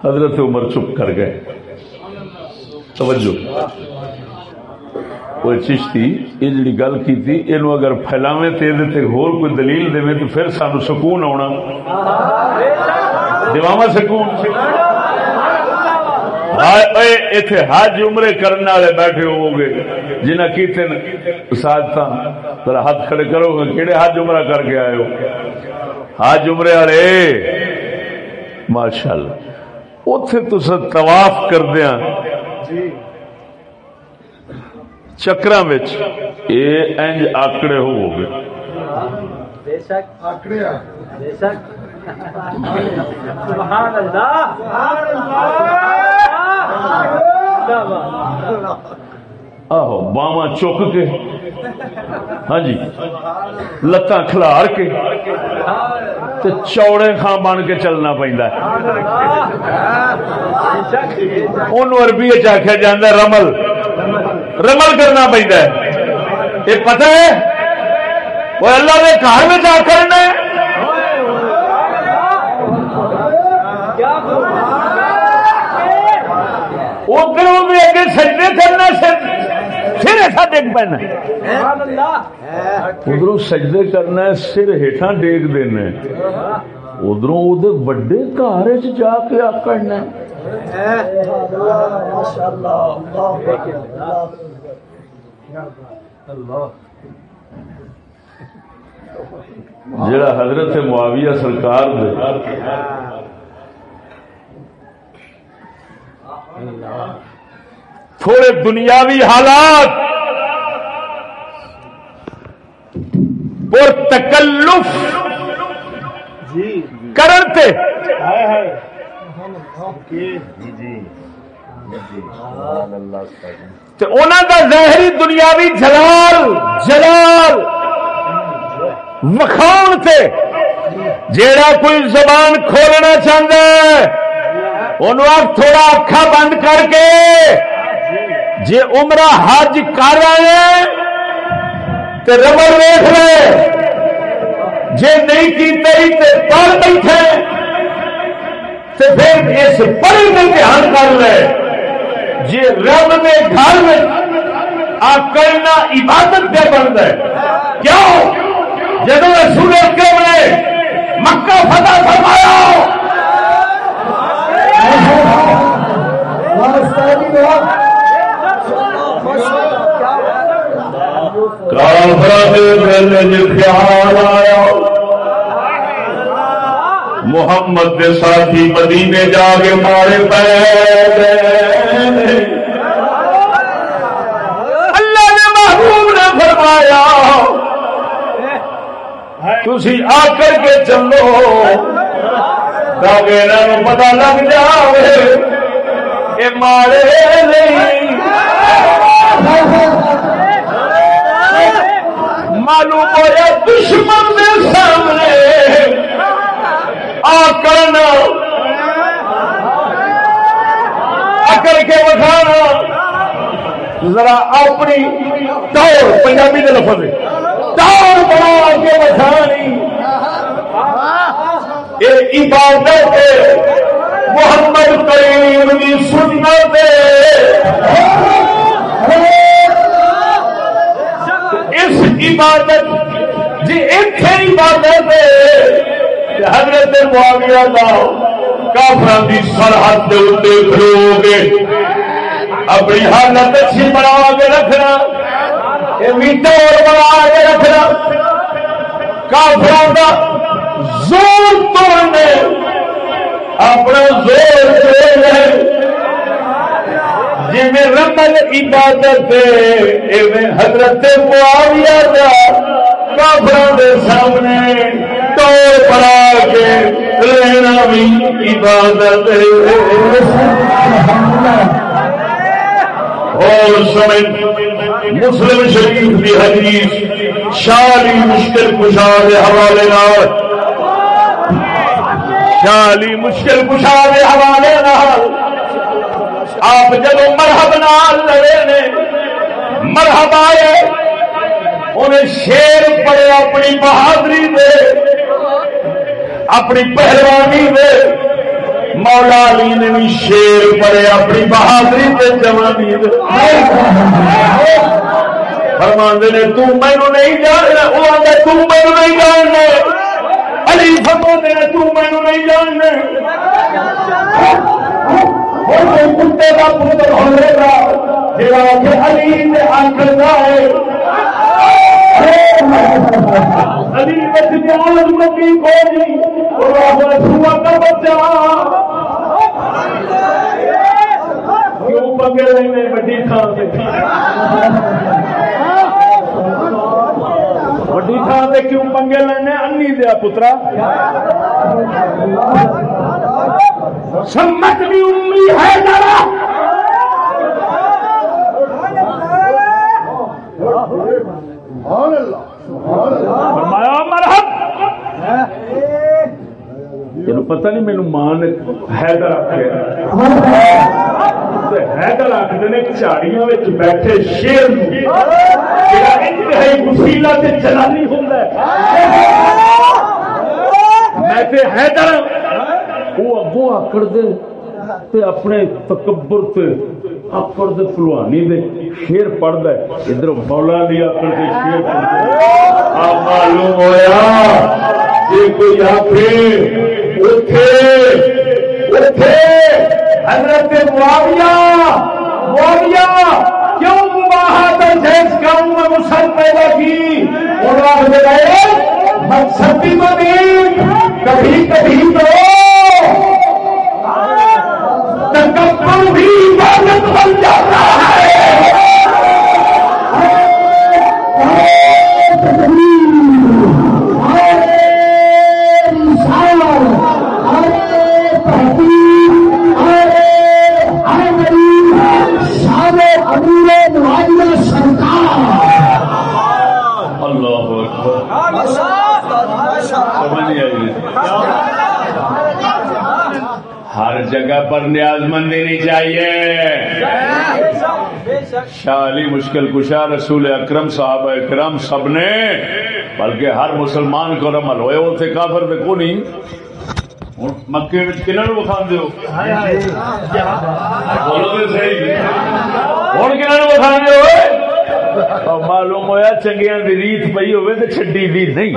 حضرت عمر چپ کر گئے۔ توجہ۔ وہ چشتی، یہ جڑی گل کی یہ اگر پھیلاوے تے تے ہور کوئی دلیل دے تو پھر سانو سکون آنا دیواما سکون۔ اتے حج عمرے کرنے والے بیٹھے ہو گے جنہیں کیتے ساتھ ذرا ہاتھ کھڑے کرو گے کہڑے حج عمرہ کر کے آئے ہو؟ حج عمرے والے ماشاء اللہ اتے تو طواف کر دیا چکر انج آکڑے ہو گئے سبحان اللہ! آہو باوا چک کے۔ ہاں جی لتاں کھلار کے۔ تے چوڑے خان بن کے چلنا پہنتا اربی آخیا جا رمل۔ رمل کرنا پہنتا یہ پتہ ہے؟ وہ اللہ کے گھر میں جا کرنا ادھر اگے سجدے کرنا سر۔ پینا ادھر سجدے کرنا سر ہیٹھا ڈیگ دینا ادھر وڈے گھر جا کے آکڑنا جڑا حضرت معاویہ سرکار دے۔ تھوڑے دنیاوی حالات اور تکلف کرتے کا ظاہری دنیاوی جلال جلال وکھاؤ سے جیڑا کوئی زبان کھولنا چاہتا ہے تھوڑا اکھا بند کر کے جی عمرہ حج کر رہے تے ربر ویخ لے۔ جی نہیں کی تری تے پال بیٹھے۔ تے پھر اس پڑی میں دھیان کر لے۔ جی رب نے گھر میں آ کرنا عبادت پہ بنتا ہے۔ کیوں؟ جب رسول اکرم نے مکہ فتح فرمایا۔ Thank you. خیال آیا محمد کے ساتھی مدینے جا کے مارے پے اللہ نے محبوب نے فرمایا تھی آ کر کے چلو۔ تاکہ انہوں پتا لگ جائے کہ مارے نہیں۔ معلوم ہوا دشمن کے سامنے۔ آ کرنا۔ کر کے بکھانا ذرا اپنی ٹور پنجابی کے لفظ ٹور بنا کے بکھانی یہ عبادت محمد کریم کی سنت عبادت جی اتنے عبادت حضرت معاویہ دا کافر کی سرحد کے اتنے کھلو گے اپنی حالت اچھی بنا کے رکھنا میٹر بنا کے رکھنا۔ کافر کا زور توڑنے، اپنا زور توڑنے۔ جی میں رمل عبادت حضرت معاویہ دا کافروں کے سامنے توڑ پڑا کے رہنا بھی عبادت اور سمجھ، مسلم شریف کی حدیث شالی مشکل کشا کے حوالے نال۔ شالی مشکل کشا کے حوالے نال۔ آپ جب مرحب نال لڑے نے مرحب آئے انہیں شیر پڑے اپنی بہادری دے، اپنی پہلوانی دے۔ مولا علی نے بھی شیر پڑے اپنی بہادری دے جوانی دے۔ فرماندے نے، تو مینو نہیں جاننا۔ وہ آدھے تو مینو نہیں جاننا۔ علی فرماندے نے، تو مینو نہیں جاننا۔ کتے کا پتر ہونے کا جا کے علی نے آخر ہے علی مکی کوئی سوا کا بچہ۔ تھان سے وڈی تھان سے کیوں پنگے لینے؟ انی دیا پترا۔ سمت بھی امی ہے ذرا۔ فرمایا، مرحب! تین پتہ نہیں مینو ماں نے حیدر حیدر آخر نے جھاڑیاں بیٹھے شیر انتہائی مسیلا سے جلالی ہوں میں حیدر وہ اگوں آکڑ دے تے اپنے تکبر تے آکڑ دے فلوانی دے شیر پڑھ دے۔ ادھر مولا دی آکڑ دے شیر پڑھ دے۔ آپ معلوم ہویا کہ کوئی آکھے اٹھے اٹھے حضرت معاویہ معاویہ، کیوں مباحت جیس کام میں مسل پیدا کی؟ اور آپ نے کہے مقصد بھی تو کبھی کبھی تو تکبر بھی عبادت بن جاتا ہے۔ پر نیاز مندی نہیں چاہیے۔ شاہ علی مشکل کشا رسول اکرم صاحب اکرم سب نے بلکہ ہر مسلمان کو عمل ہوئے وہ تھے کافر میں کو نہیں مکے میں کنہوں نے بخا دو بولو تو صحیح۔ ہوں کنہوں نے بخا دو معلوم ہوا چنگیا کی ریت پی ہوئے تو چڈی دی نہیں۔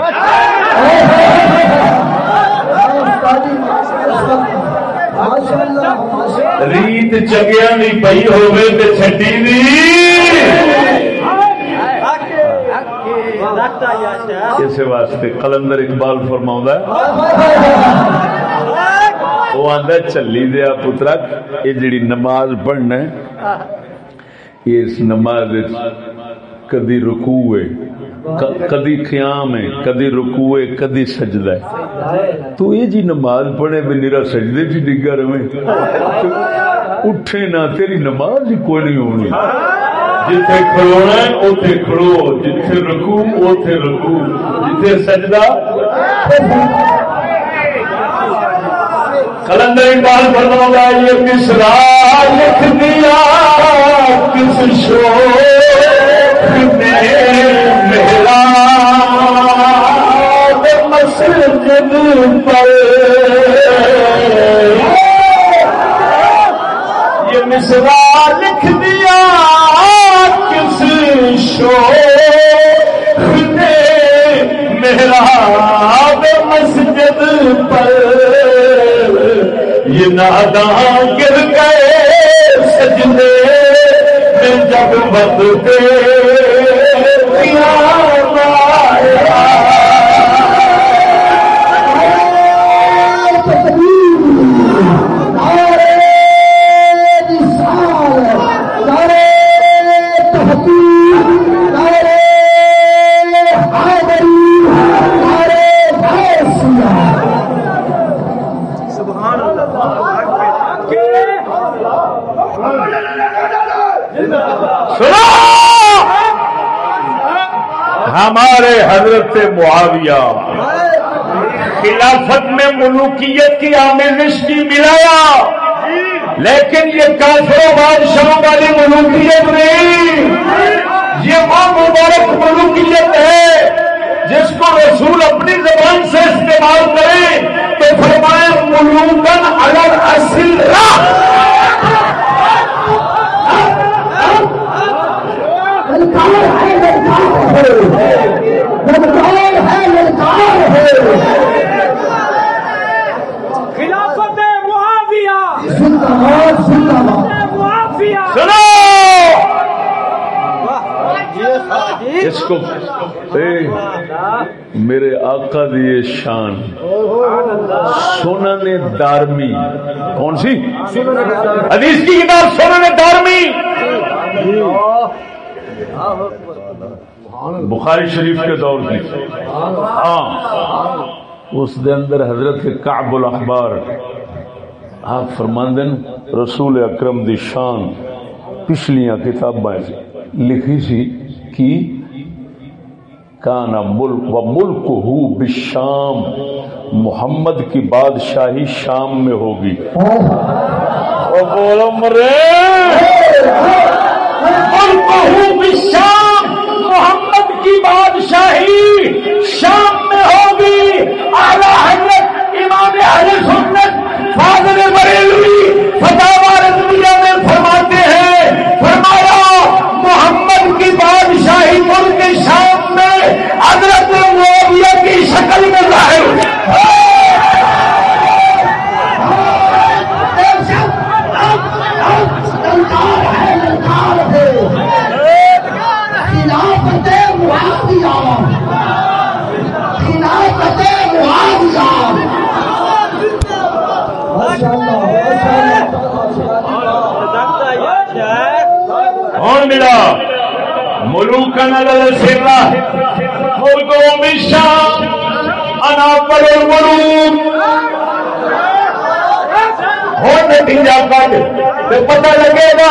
ریت چنگیا نہیں پی ہوے تو چڈی دی اس واسطے کلندر اقبال فرما وہ آدھا چلی دیا پترا یہ جڑی نماز پڑھنا اس نماز کدی رکو ہے کدی قیام ہے کدی رکو ہے کدی سجدہ. ہے تو یہ جی نماز پڑھے بھی نیرا سجدے جی ڈگا رہے. اٹھے نہ تیری نماز ہی کوئی نہیں ہونی. جتھے کھڑونا ہے اوتھے کھڑو. جتھے رکو اوتھے رکو جتھے سجدہ کلندر اقبال فرماتا ہے یہ مصرا لکھ دیا کس شوق میں پر یہ مصرا لکھ دیا کس شوق نے میرا مسجد پر۔ یہ ناداں گر گئے سجدے میں جب بدتے ہمارے حضرت معاویہ۔ خلافت میں ملوکیت کی آمیزش کی ملایا۔ لیکن یہ کافر بادشاہوں والی ملوکیت نہیں۔ یہ وہ مبارک ملوکیت ہے۔ جس کو رسول اپنی زبان سے استعمال کرے تو فرمائے ملوکن الگ اصل خلافت معاویہ۔ معافیہ سنو! اس کو اے میرے آقا دی شان۔ سنن دارمی۔ کون سی؟ حدیث کی کتاب سنن دارمی۔ بخاری شریف کے دور کی۔ ہاں۔ اس دے اندر حضرت کعب الاحبار آپ فرماندن رسول اکرم دی شان پچھلیاں کتاباں لکھی سی کی کانا ملک و ملک ہو بشام محمد کی بادشاہی شام میں ہوگی۔ بولو مرے۔ ملک ہو بشام کی بادشاہی شام میں ہوگی۔ اعلی حضرت امام اہل سنت فاضل بریلوی فتح رضویہ میں فرماتے ہیں فرمایا محمد کی بادشاہی ملک شام میں حضرت معاویہ کی شکل میں ظاہر ہوئی خلافت معاویہ خلافت معاویہ کون ملا ملوکن انا پر ملوک ہو نتیجہ کٹ پتہ لگے گا،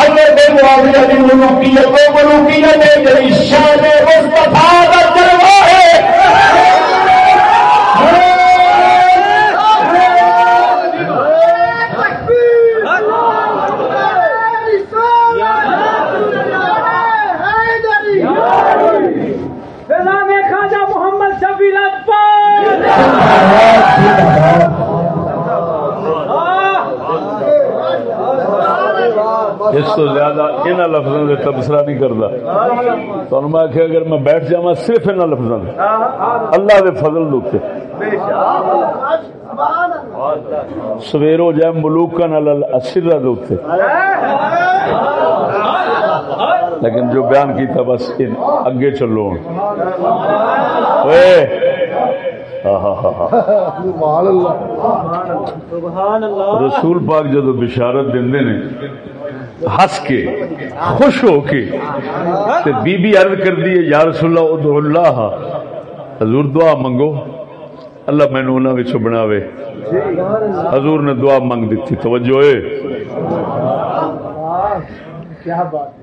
حضرت معاویہ دی ملوکیت وہ ملوکیت ہے جڑی شان مصطفیٰ کا جلوہ ہے لفظوں سے تبصرہ نہیں کرتا تو میں آخیا اگر میں بیٹھ جا صرف ان لفظوں سے اللہ دے فضل دوتے سویر ہو جائے ملوکا نال اسرا دوتے لیکن جو بیان کیتا بس اگے چلو۔ رسول پاک جدو بشارت دے ہس کے، خوش ہو کے۔ تے بی بی عرض کر دی یا رسول اللہ ادعو اللہ۔ حضور دعا منگو۔ اللہ مینو انہوں بناوے۔ حضور نے دعا منگ دیتی توجہ ہے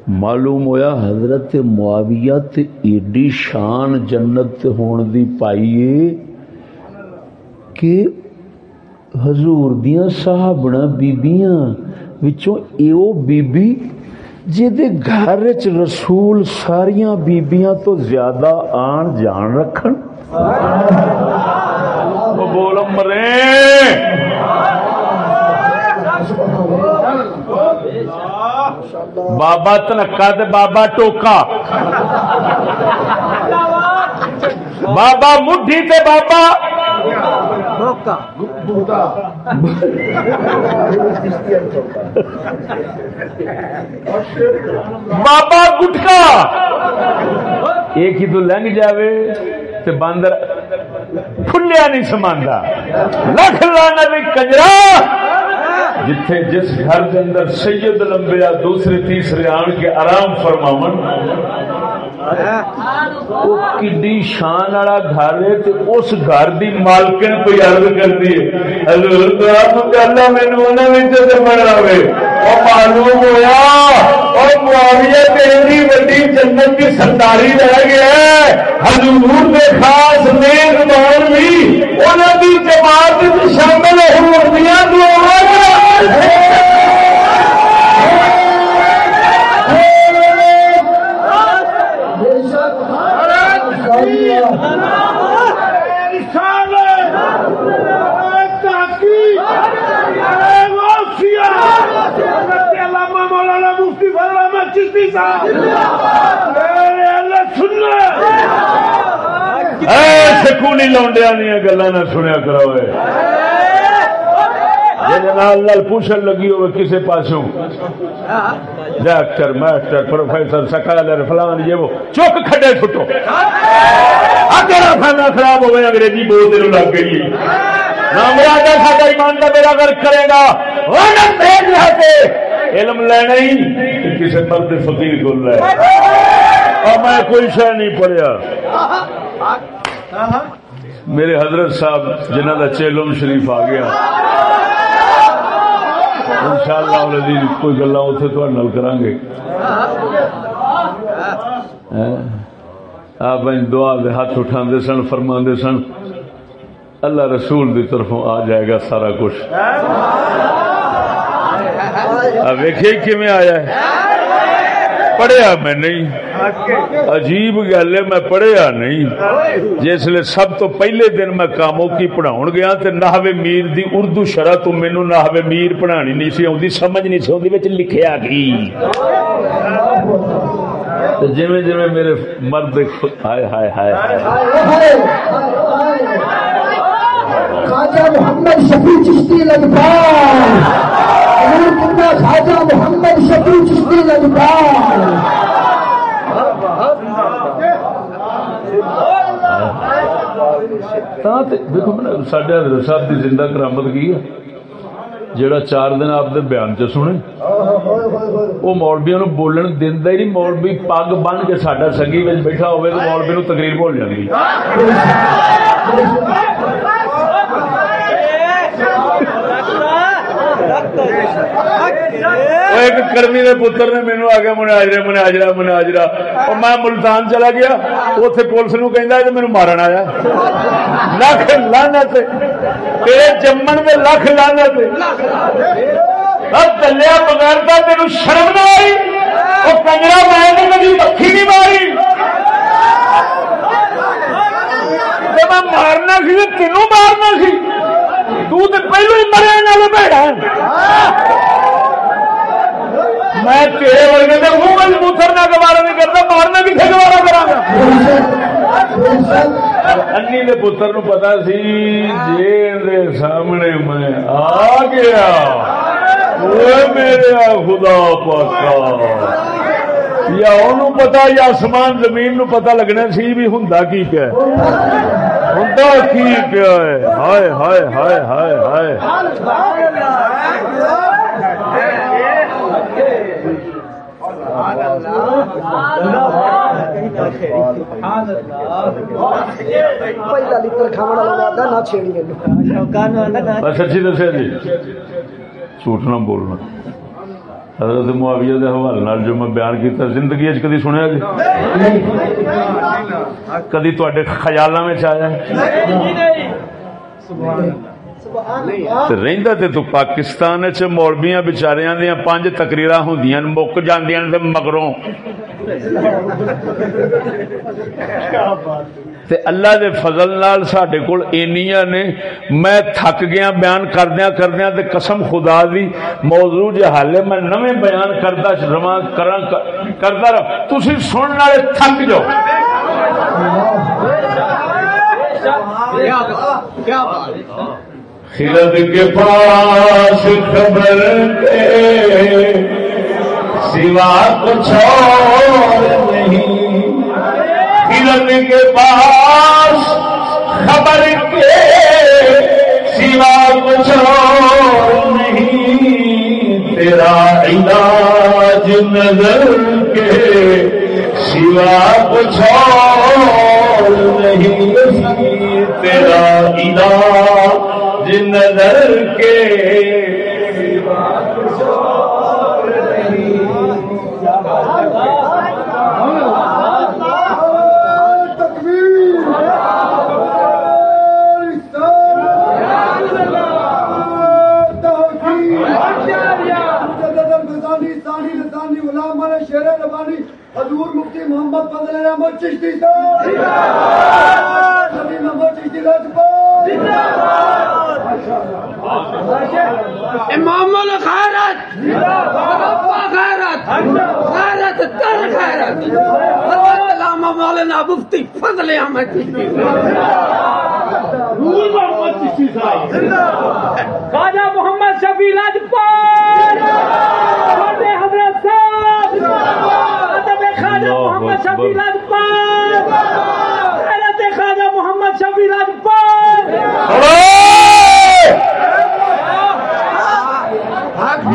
معلوم ہویا حضرت معاویہ تے ایڈی شان جنت تے ہون دی پائیے کہ حضور دیاں صحابنا، بیبیاں وچوں ایو بی بی جدے گھر وچ رسول ساریاں بیبیاں تو زیادہ آن جان رکھن؟ بول مرے۔ بابا تنکا تے بابا ٹوکا۔ بابا مٹھی تے بابا۔ بابا گٹکا ایک ہی تو لنگ جاوے تے باندر پھلیا نہیں سماندا لکھ لانا بھی کنجرا جتھے جس گھر کے اندر سید لمبیا دوسرے تیسرے آن کے آرام فرماون کڈی شان والا گھر ہے اس گھر دی مالکن کوئی عرض کرتی ہے، حضور اللہ مینو بناوے اور معلوم ہوا اور معاویہ تیری وڈی جنت کی سرداری رہ گیا حضور کے خاص میزبان بھی انہوں کی جماعت شامل ہو سکولی لونڈیا دیا گلا نہ سنیا کرو پوچھن لگی ہوئے کسی پاسوں۔ ڈاکٹر ماسٹر پروفیسر سکالر فلان یہ وہ چک کھڈے چھٹو تیرا کھانا خراب ہو گیا انگریزی بول لگ گئی۔ ساڈا ایمان کا میرا گھر کرے گا۔ علم لینا ہی کسی مرد فقیر کو لے۔ اور میں کوئی شہ نہیں پڑھیا۔ میرے حضرت صاحب جنہ کا چیلم شریف آ گیا۔ ہاں؟ ان شاء اللہ کوئی گلا اتنے تھوڑے کریں گے آپ دعا دے ہاتھ اٹھا سن فرما سن، اللہ رسول دی طرفوں آ جائے گا سارا کچھ۔ ویکھے کیویں آیا ہے؟ پڑھیا میں نہیں۔ عجیب گل ہے، میں پڑھیا نہیں۔ جس لیے سب تو پہلے دن میں کاموں کی پڑھاؤ گیا تو نہوے میر دی اردو شرح تو مینو نہوے میر پڑھانی نہیں سی آتی سمجھ نہیں سی آتی لکھیا کی۔ جی جی میرے مرد ہائے ہائے ہائے محمد شفیع چشتی لگتا خواجہ محمد شفیع چشتی لگتا دیکھو سڈے حضرت صاحب کی زندہ کرامت کی ہے؟ جڑا چار دن آپ دے بیان چ سنے۔ وہ مولبیا نو بولن دینا ہی نہیں مولبی پگ بن کے ساڈا سنگی بیٹھا ہوئے تو مولبی نو تقریر بول جانی ایک کرمی کے پتر نے مینو آ گیا مناجرا مناجرا مناجرا اور میں ملتان چلا گیا اتنے پولیس نو کہ مینو مارن آیا لکھ لانا تیرے جمن میں لکھ لانا چلیا بغیر تین شرم نہ آئی وہ کنجرا میں کبھی پکی نہیں ماری میں مارنا سی تینوں مارنا سی تو پہلو ہی مرے بھڑا میں تیرے ورگے کے منہ میں موتر نہ گوارا نہیں کرتا، مارنا کتنے گوارا کرا گا انی دے پتر نو پتا سی جی سامنے میں آ گیا۔ میرے خدا پاکا۔ یا انہوں پتا، یا آسمان، زمین نو پتا لگنا سی بھی ہوں کی پیا ہوں کی پیا ہائے ہائے ہائے ہائے ہائے۔ پہلا لیٹر کھانا والا نہ چھیڑی بس اچھی دسیا جی۔ جھوٹ نہ بولنا۔ حضرت معاویہ دے حوالے نال جو میں بیان کیتا زندگی اچ کدی سنیا جی؟ کدی تواڈے خیالاں وچ آیا ہے رہندا تے تو پاکستان چ مولویاں بیچاریاں دیاں پانچ تقریراں ہوندیاں مک جاندیاں تے مگروں۔ تے اللہ دے فضل نال ساڈے کول اینیاں نے میں تھک گیا بیان کردیاں کردیاں تے قسم خدا دی موضوع جے حالے میں نویں بیان کردا رواں کراں کردا رہا تسی سنن والے تھک جاؤ۔ کیا بات خرد کے پاس خبر کے سوا کچھ اور نہیں۔ خرد کے پاس خبر کے سوا کچھ اور نہیں۔ تیرا علاج نظر کے سوا کچھ اور نہیں۔ تیرا علاج نظر کے۔ حضور مفتی محمد فضل احمد چشتی صاحب نبی محمد چشتی راجپال امام الخیرت غیرت غیرت تر خیرت حضرت علامہ مولانا مفتی فضل احمد چشتی خواجہ محمد شفیع لاجپال حضرت صاحب خواجہ محمد شفیع لاجپال حضرت خواجہ محمد شفیع لاجپال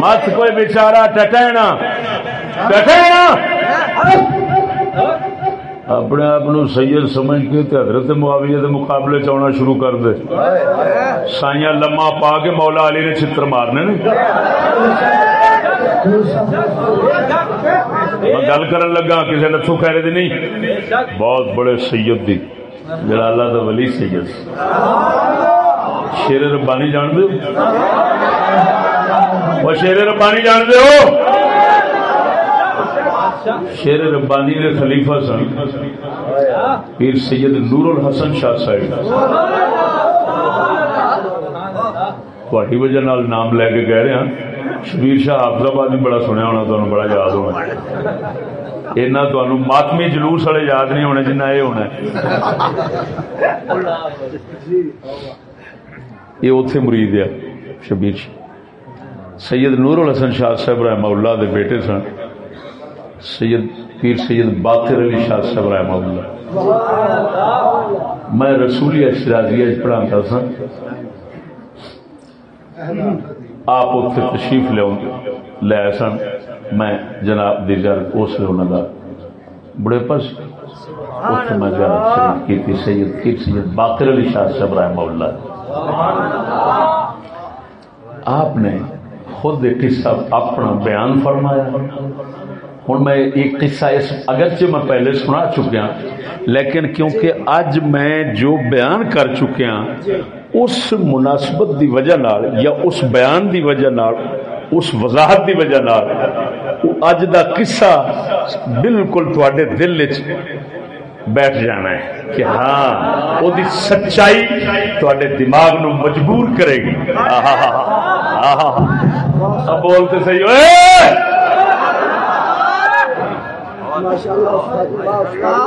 مت کوئی بیچارہ ٹٹینا. ٹٹینا! اپنے آپ سید سمجھ کے تے حضرت معاویہ دے مقابلے چاہنا شروع کر دے. سائیاں لما پا کے مولا علی نے چتر مارنے نے. میں گل کرن لگا کسی نتھو خیرے دی نہیں. بہت بڑے سید دی. جڑا اللہ دا ولی سید. شیر ربانی جان دے وہ شیر ربانی جان دے ہو؟ شیر ربانی کے خلیفہ سن۔ پیر سید نور الحسن شاہ صاحب۔ تھوڑی وجہ نال نام لے کے کہہ رہے ہیں شبیر شاہ حافظ آباد بھی بڑا سنیا ہونا تمہیں بڑا یاد ہونا۔ اینا تو ماتمی جلوس والے یاد نہیں ہونے جنہ یہ ہونا یہ اتنے مرید ہے شبیر شاہ۔ سید نور الحسن شاہ صاحب رحمہ اللہ دے بیٹے سن۔ سید پیر سید باقر علی شاہ صاحب رحمہ اللہ۔ میں رسولی شرازیہ پڑھاتا سا آپ اتنے تشریف لیا لے سن۔ میں جناب دیگر اس لیے انہوں کا بڑے پس اتنے میں زیارت شریف کی تھی سید پیر سید باقر علی شاہ صاحب رحمہ اللہ۔ آپ نے خود ایک قصہ اپنا بیان فرمایا۔ ہوں میں ایک قصہ اس اگرچہ میں پہلے سنا چکیا، لیکن کیونکہ اج میں جو بیان کر چکیا، اس مناسبت دی وجہ نال یا اس بیان دی وجہ نال، اس وضاحت دی وجہ نال اج دا قصہ بالکل تھوڑے دل بیٹھ جانا ہے کہ ہاں وہ سچائی تھوڑے دماغ نو مجبور کرے گی۔ آہا آہا۔ اب بولتے صحیح ہوئے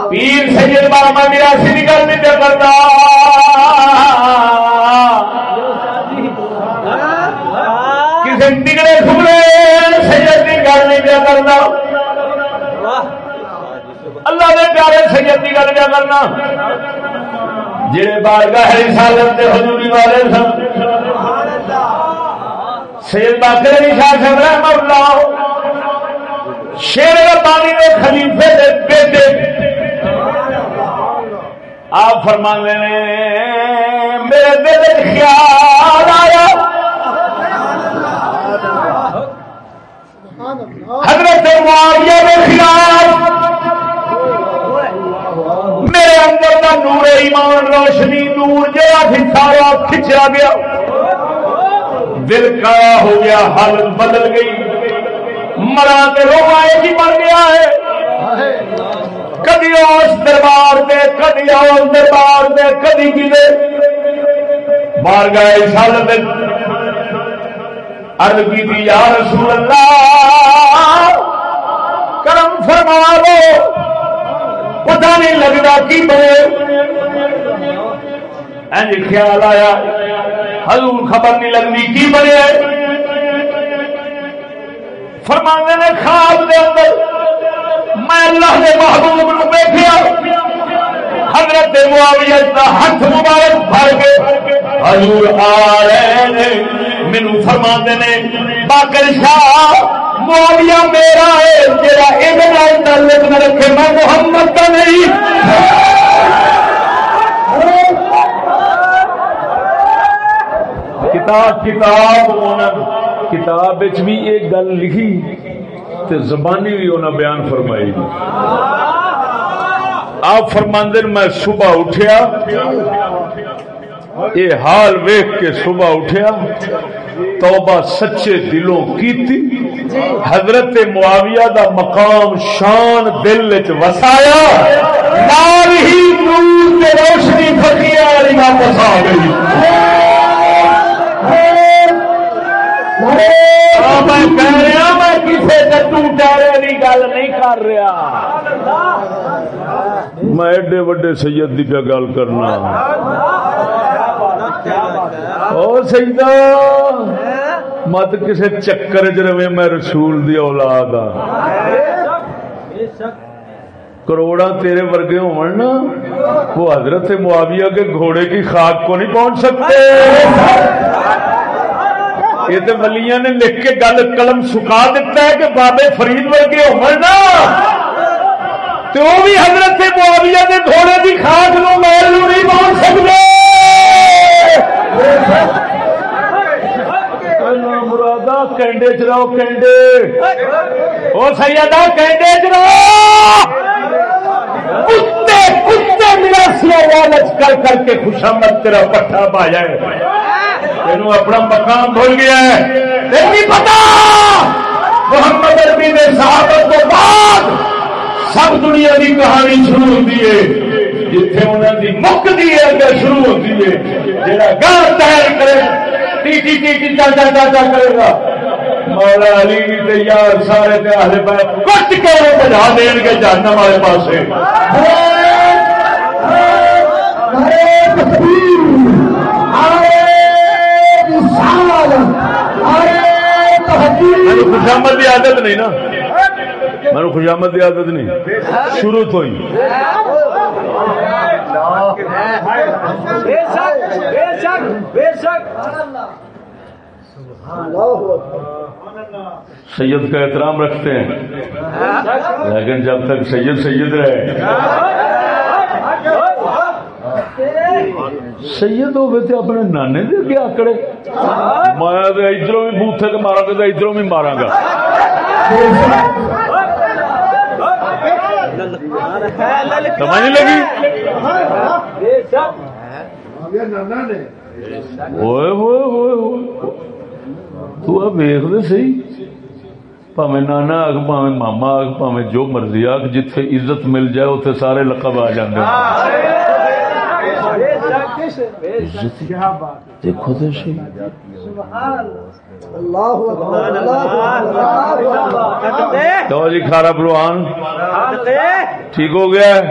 پیر سید بابا میراسی کی گل نہیں پہ کرتا کسی نگڑے سگڑے سید کی گل نہیں پہ کرتا اللہ دے پیارے سید کی گل پہ کرنا جڑے بارگاہ رسالت دے حضوری والے سن سید باقر علی شاہ صاحب رحمہ اللہ شیر ربانی نے خلیفے دے بیٹے۔ آپ فرمانے نے، میرے دل خیال آیا۔ حضرت معاویہ کے خلاف میرے اندر کا نور ایمان روشنی، نور جہاں سارا کھچیا گیا۔ دل کڑا ہو گیا حالت بدل گئی۔ مرا تے روا ایک ہی بن گیا ہے۔ کدی اس دربار دے، کدی اس دربار دے، کدی کدے مار گئے سال دن ارد کی تھی، یا رسول اللہ، کرم فرما لو۔ پتہ نہیں لگتا کی بنے۔ خیال آیا۔ حضور خبر نہیں لگتی کی بنے فرمانے نے خواب دے اندر، میں اللہ کے محبوب نو بیٹھیا۔ حضرت معاویہ جی دا ہاتھ مبارک بھر کے حضور آ رہے نے۔ مینو فرماندے نے، باقر شاہ، معاویہ میرا ہے جڑا اے نال تعلق نہ رکھے، میں محمد کا نہیں۔ کتاب کتاب کتاب بھی ایک گل لکھی تے زبانی بھی انہیں بیان فرمائی۔ آپ فرماندن میں صبح اٹھیا، یہ حال ویخ کے صبح اٹھیا، توبہ سچے دلوں کیتی۔ حضرت معاویہ دا مقام شان دل وسایا، نال ہی نور تے روشنی پھکیا آ گئی۔ میں کہہ رہا میں کسی ڈٹو ڈارے کی گل نہیں کر رہا۔ میں ایڈے وڈے سید کی پیا گل کرنا۔ او سیدا مت کسی چکر چ رہے میں رسول دی اولاد ہاں۔ کروڑا تیرے ورگے ہون وہ حضرت معاویہ کے گھوڑے کی خاک کو نہیں پہنچ سکتے۔ یہ تو ولیاں نے لکھ کے گل قلم سکا دیتا ہے کہ بابے فرید ورگے نا تو وہ بھی حضرت معاویہ کے گھوڑے کی خاک نو میل نو نہیں پہنچ سکتے مرادا کینڈے چ رہو کینڈے وہ کینڈے چ رہو کتے کتے میرا سیاح کر کر کے خوشامد تیرا پٹھا پا جائے تینوں اپنا مقام بھول گیا ہے نہیں پتا محمد عربی نے صحابت کو بعد سب دنیا کی کہانی شروع ہوتی ہے جتنے انہوں کی مکتی ہے اگر شروع ہوتی ہے جہاں گھر تیار کرے ٹی ٹی ٹی ٹی کرے گا مولا علی سارے کٹ کے بجا دین گے جہنم والے پاسے میرے خوشامد کی عادت نہیں نا۔ میرے خوشامد کی عادت نہیں۔ شروع تو ہی۔ سید کا احترام رکھتے ہیں۔ لیکن جب تک سید سید رہے۔ سید ہوگے تو اپنے نانے دے کے آکڑے۔ میں ادھر بھی بوتھے کے مارا گا ادھر بھی مارا گا۔ سمجھ لگی؟ اوئے ہوئے ہوئے تو اب ویخ دے سی۔ پاوے نانا آگ پاوے ماما آگ پاوے جو مرضی آگ جتھے عزت مل جائے اتنے سارے لقب آ جاندے۔ بے دیکھو تو اکبر تو جی کھارا پروان ٹھیک ہو گیا۔ ہے؟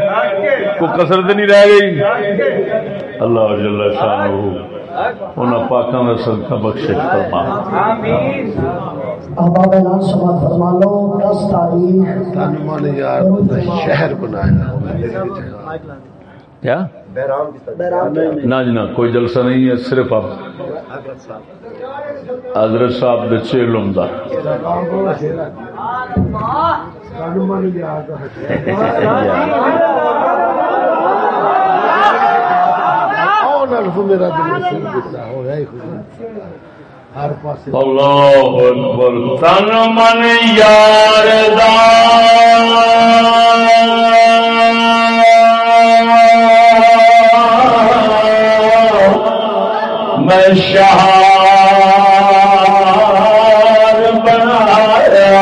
کوئی کسرت نہیں رہ گئی۔ اللہ جل شاہ انہاں پاکاں دا صدقہ بخشش فرما۔ احباب اعلان سماعت فرما لو دس تاریخ۔ تن یار شہر بنایا۔ کیا؟ نہ جی نہ کوئی جلسہ نہیں ہے صرف آپ۔ حضرت صاحب۔ دے پاس اللہ اکبر تن من یار دا۔ میں شہار بنایا۔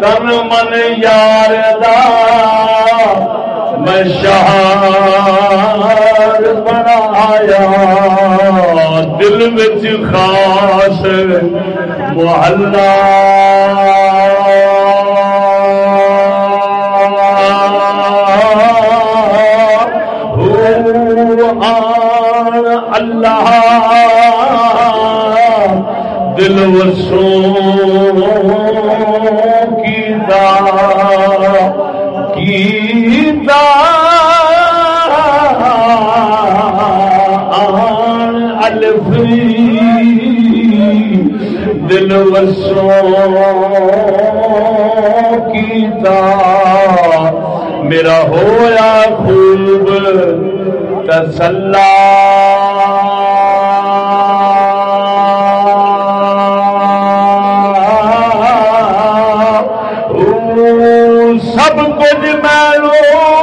تن من یار دا میں شہار بنایا دل وچ جی خاص محلہ۔ دل وسوں کی دا کی دا الفی دل کی دا میرا ہویا خوب تسلا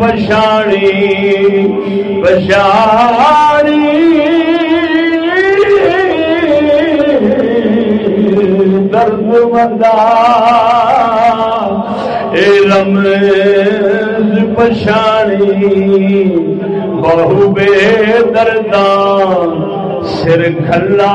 پشانی پشانی درد مندہ اے رمیز پشانی بہو بے دردان سر کھلا۔